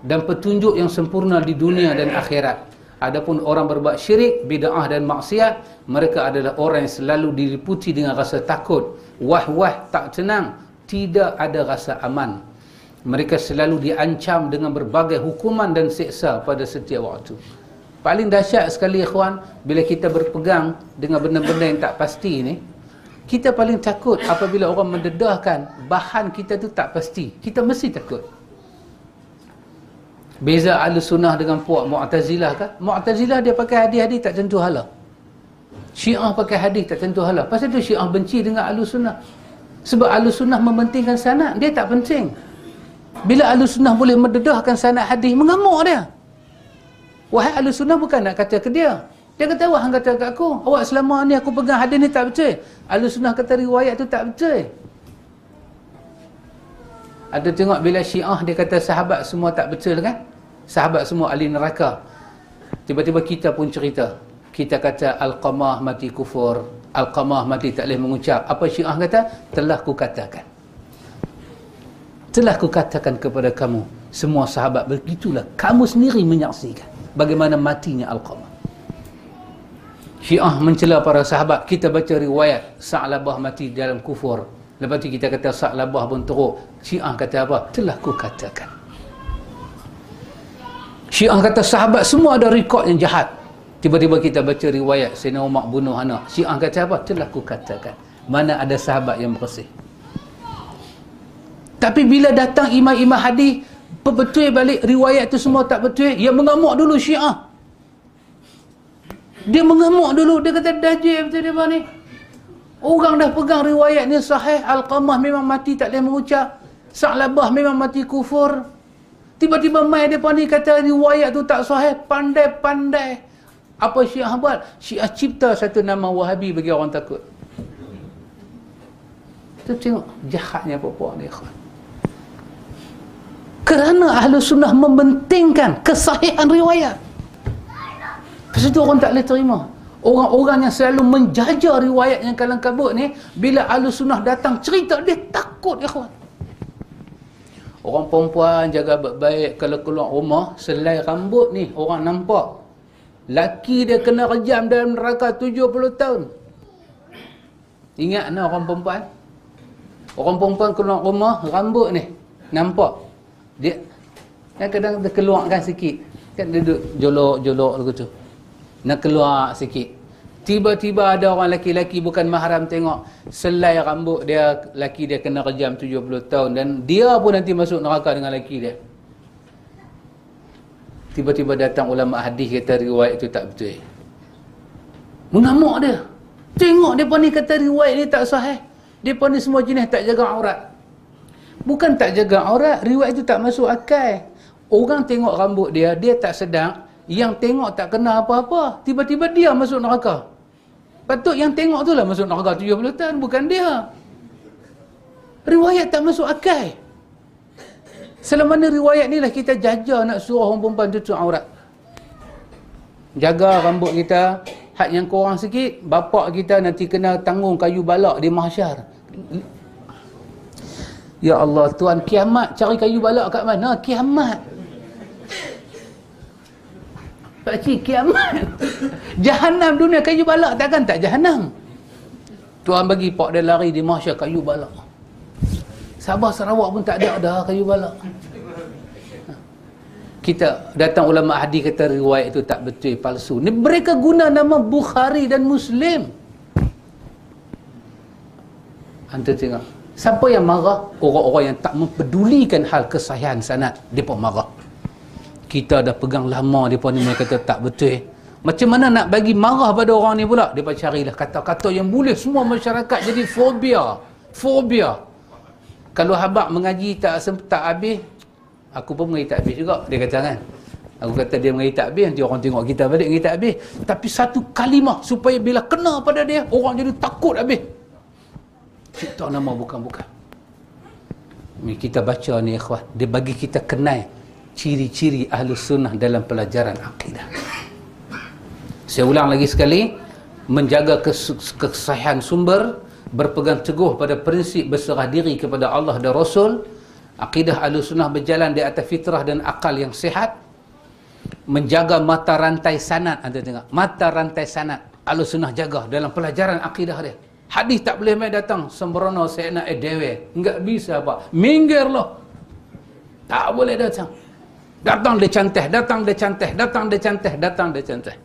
dan petunjuk yang sempurna di dunia dan akhirat. Adapun orang berbuat syirik, bid'ah dan maksiat, mereka adalah orang yang selalu diliputi dengan rasa takut, wah-wah tak tenang, tidak ada rasa aman. Mereka selalu diancam dengan berbagai hukuman dan seksa pada setiap waktu. Paling dahsyat sekali ikhwan, bila kita berpegang dengan benda-benda yang tak pasti ni, kita paling takut apabila orang mendedahkan bahan kita tu tak pasti. Kita mesti takut. Beza ahli sunnah dengan puak mu'tazilah kan? Mu'tazilah dia pakai hadis-hadis tak tentu hala. Syiah pakai hadis tak tentu hala. Pasal tu Syiah benci dengan ahli sunnah. Sebab ahli sunnah mementingkan sanad, dia tak penting. Bila ahli sunnah boleh mendedahkan sanad hadis, mengamuk dia. Wahai ahli sunnah bukan nak kata ke dia. Dia kata, wah hang kata kat aku, awak selama ni aku pegang hadis ni tak betul. Ahli sunnah kata riwayat tu tak betul. Ada tengok bila syiah dia kata sahabat semua tak betul kan? sahabat semua ahli neraka tiba-tiba kita pun cerita kita kata Al-Qamah mati kufur Al-Qamah mati tak boleh mengucap. Apa syiah kata? Telah ku katakan telah ku katakan kepada kamu. Semua sahabat begitulah kamu sendiri menyaksikan bagaimana matinya Al-Qamah. Syiah mencela para sahabat. Kita baca riwayat Sa'labah mati dalam kufur. Lepas tu kita kata Sa'labah pun teruk. Syiah kata apa? Telah ku katakan Syiah kata sahabat semua ada rekod yang jahat. Tiba-tiba kita baca riwayat Sayyidina Umar bunuh anak. Syiah kata apa? Telah ku katakan. Mana ada sahabat yang bersih. Tapi bila datang imam-imam hadis betul balik riwayat tu semua tak betul, yang mengamuk dulu Syiah. Dia mengamuk dulu. Dia kata dajil betul dia ni. Orang dah pegang riwayat ni sahih. Al-Qamah memang mati tak boleh mengucap. Sa'labah memang mati kufur. Tiba-tiba mai depa ni kata riwayat tu tak sahih, pandai-pandai. Apa Syiah buat? Syiah cipta satu nama Wahabi bagi orang takut. Tu tengok jahatnya apa-apa ni. Kerana ahli sunnah mementingkan kesahihan riwayat. Pasal tu orang tak boleh terima. Orang-orang yang selalu menjaja riwayat yang kalang kabut ni, bila ahli sunnah datang cerita, dia takut ikhwan. Orang perempuan jaga baik-baik kalau keluar rumah, selai rambut ni orang nampak. Laki dia kena rejam dalam neraka 70 tahun. Ingat nak orang perempuan? Orang perempuan keluar rumah, rambut ni nampak. Dia kadang-kadang dia keluarkan sikit. Kan dia duduk jolok-jolok begitu. Nak keluar sikit. Tiba-tiba ada orang laki-laki bukan mahram tengok selai rambut dia, laki dia kena rejam 70 tahun dan dia pun nanti masuk neraka dengan laki dia. Tiba-tiba datang ulama hadis kata riwayat itu tak betul. Mengamuk dia. Tengok pun ni kata riwayat ni tak sahih. Pun ni semua jenis tak jaga aurat. Bukan tak jaga aurat, riwayat itu tak masuk akal. Orang tengok rambut dia, dia tak sedang. Yang tengok tak kena apa-apa. Tiba-tiba dia masuk neraka. Patut yang tengok tu lah masuk neraka 70 tahun, bukan dia. Riwayat tak masuk akal. Selama ni riwayat ni lah kita jaga nak suruh orang perempuan tutup aurat. Jaga rambut kita, had yang kurang sikit, bapak kita nanti kena tanggung kayu balak di mahsyar. Ya Allah, Tuhan kiamat cari kayu balak kat mana? Kiamat. Pakcik kiamat. Jahanam dunia kayu balak takkan tak jahanam. Tuhan bagi pak dia lari di mahsyar kayu balak. Sabah Sarawak pun tak ada dah kayu balak. Kita datang ulama hadis kata riwayat itu tak betul palsu. Ni mereka guna nama Bukhari dan Muslim. Anda tengok. Siapa yang marah? Orang-orang yang tak mempedulikan hal kesahihan sanad. Pun marah kita dah pegang lama pun ni mereka kata tak betul macam mana nak bagi marah pada orang ni pula pun carilah kata-kata yang boleh semua masyarakat jadi fobia fobia kalau habak mengaji tak tak habis aku pun mengaji tak habis juga. Dia kata kan? Aku kata dia mengaji tak habis nanti orang tengok kita balik mengaji tak habis. Tapi satu kalimah supaya bila kena pada dia orang jadi takut habis. Kita nama bukan-bukan kita baca ni ikhwan. Dia bagi kita kenal ciri-ciri ahlu sunnah dalam pelajaran akidah. Saya ulang lagi sekali, menjaga kesahihan sumber, berpegang teguh pada prinsip berserah diri kepada Allah dan Rasul, akidah ahlu sunnah berjalan di atas fitrah dan akal yang sehat, menjaga mata rantai sanat, anda tengok, mata rantai sanat, ahlu sunnah jaga dalam pelajaran akidah dia. Hadis tak boleh main datang sembrono saya nak edewe. Enggak bisa pak. Minggirlah. Tak boleh datang. Datang dia cantik, datang dia cantik, datang dia cantik, datang dia cantik.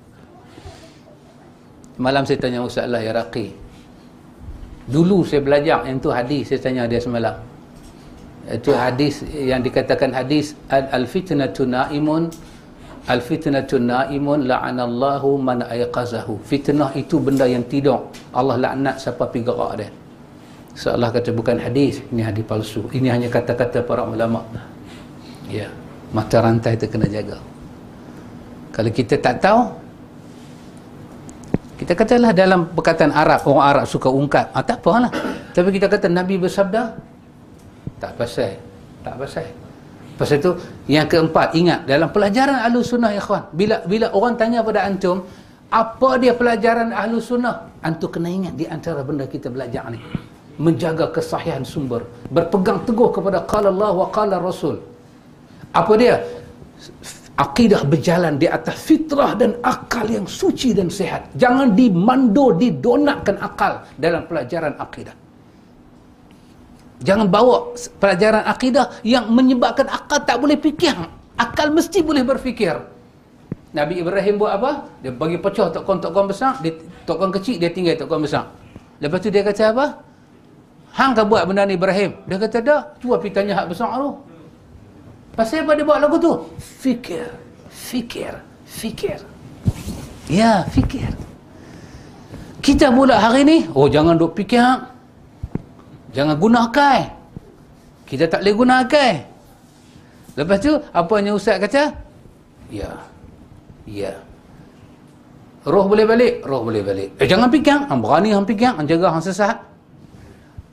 Malam saya tanya Ustaz Allah Yaraqi. Dulu saya belajar yang tu hadis saya tanya dia semalam. itu hadis yang dikatakan hadis al-fitnatu naimun al-fitnatu naimun la'anallahu man ayqazahu. Fitnah itu benda yang tidur. Allah laknat siapa pergi gerak dia. Seolah kata bukan hadis ini hadis palsu. Ini hanya kata-kata para ulama. Ya mata rantai itu kena jaga. Kalau kita tak tahu kita katalah dalam perkataan Arab orang Arab suka ungkap. Ah, tak apalah. Tapi kita kata Nabi bersabda tak pasal tak pasal. Pasal itu yang keempat ingat dalam pelajaran ahlu sunnah ya kawan bila bila orang tanya pada antum apa dia pelajaran ahlu sunnah? Antum kena ingat di antara benda kita belajar ni. Menjaga kesahihan sumber. Berpegang teguh kepada qala Allah wa qala Rasul. Apa dia akidah berjalan di atas fitrah dan akal yang suci dan sehat jangan dimando didonakkan akal dalam pelajaran akidah Jangan bawa pelajaran akidah yang menyebabkan akal tak boleh fikir. Akal mesti boleh berfikir. Nabi Ibrahim buat apa? Dia bagi pecah tokon-tokon besar, dia, tokon kecil, dia tinggal tokon besar. Lepas tu dia kata apa? Hang kau buat benda ni Ibrahim? Dia kata dah, tu api tanya hak besar tu. Pasal apa dia buat lagu tu? Fikir, fikir, fikir. Ya, fikir. Kita pula hari ni, oh jangan duk fikir Jangan guna akal. Kita tak boleh guna akal. Lepas tu, apa yang Ustaz kata? Ya. Ya. Roh boleh balik? Roh boleh balik. Eh, jangan fikir. Hang berani hang fikir. Hang jaga hang sesat.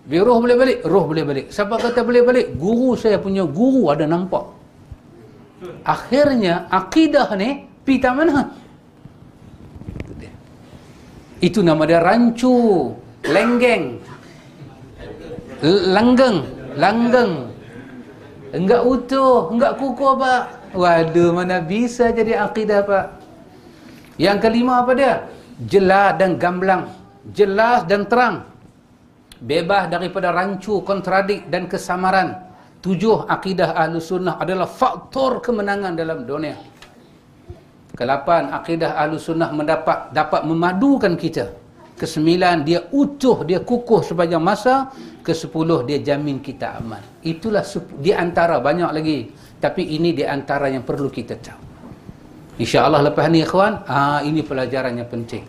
Biar roh boleh balik? Roh boleh balik. Siapa kata boleh balik? Guru saya punya guru ada nampak. Akhirnya, akidah ni, pita mana? Itu nama dia rancu. Lenggeng langgeng langgeng enggak utuh enggak kukuh pak waduh mana bisa jadi akidah pak yang kelima apa dia jelas dan gamblang jelas dan terang bebas daripada rancu kontradik dan kesamaran. Tujuh akidah ahlu sunnah adalah faktor kemenangan dalam dunia. Kelapan akidah ahlu sunnah mendapat dapat memadukan kita. Kesembilan dia utuh dia kukuh sepanjang masa. Ke sepuluh dia jamin kita aman. Itulah di antara banyak lagi. Tapi ini di antara yang perlu kita tahu. insyaAllah lepas ni ikhwan ah, ini pelajaran yang penting.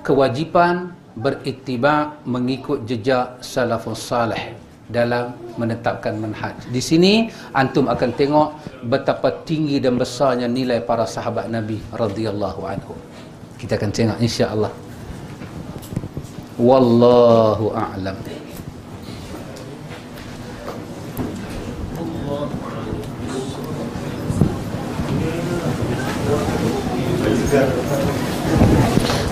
Kewajipan berittiba mengikut jejak salafus salih dalam menetapkan manhaj. Di sini antum akan tengok betapa tinggi dan besarnya nilai para sahabat Nabi radhiyallahu anhu. Kita akan tengok insya-Allah. Wallahu a'lam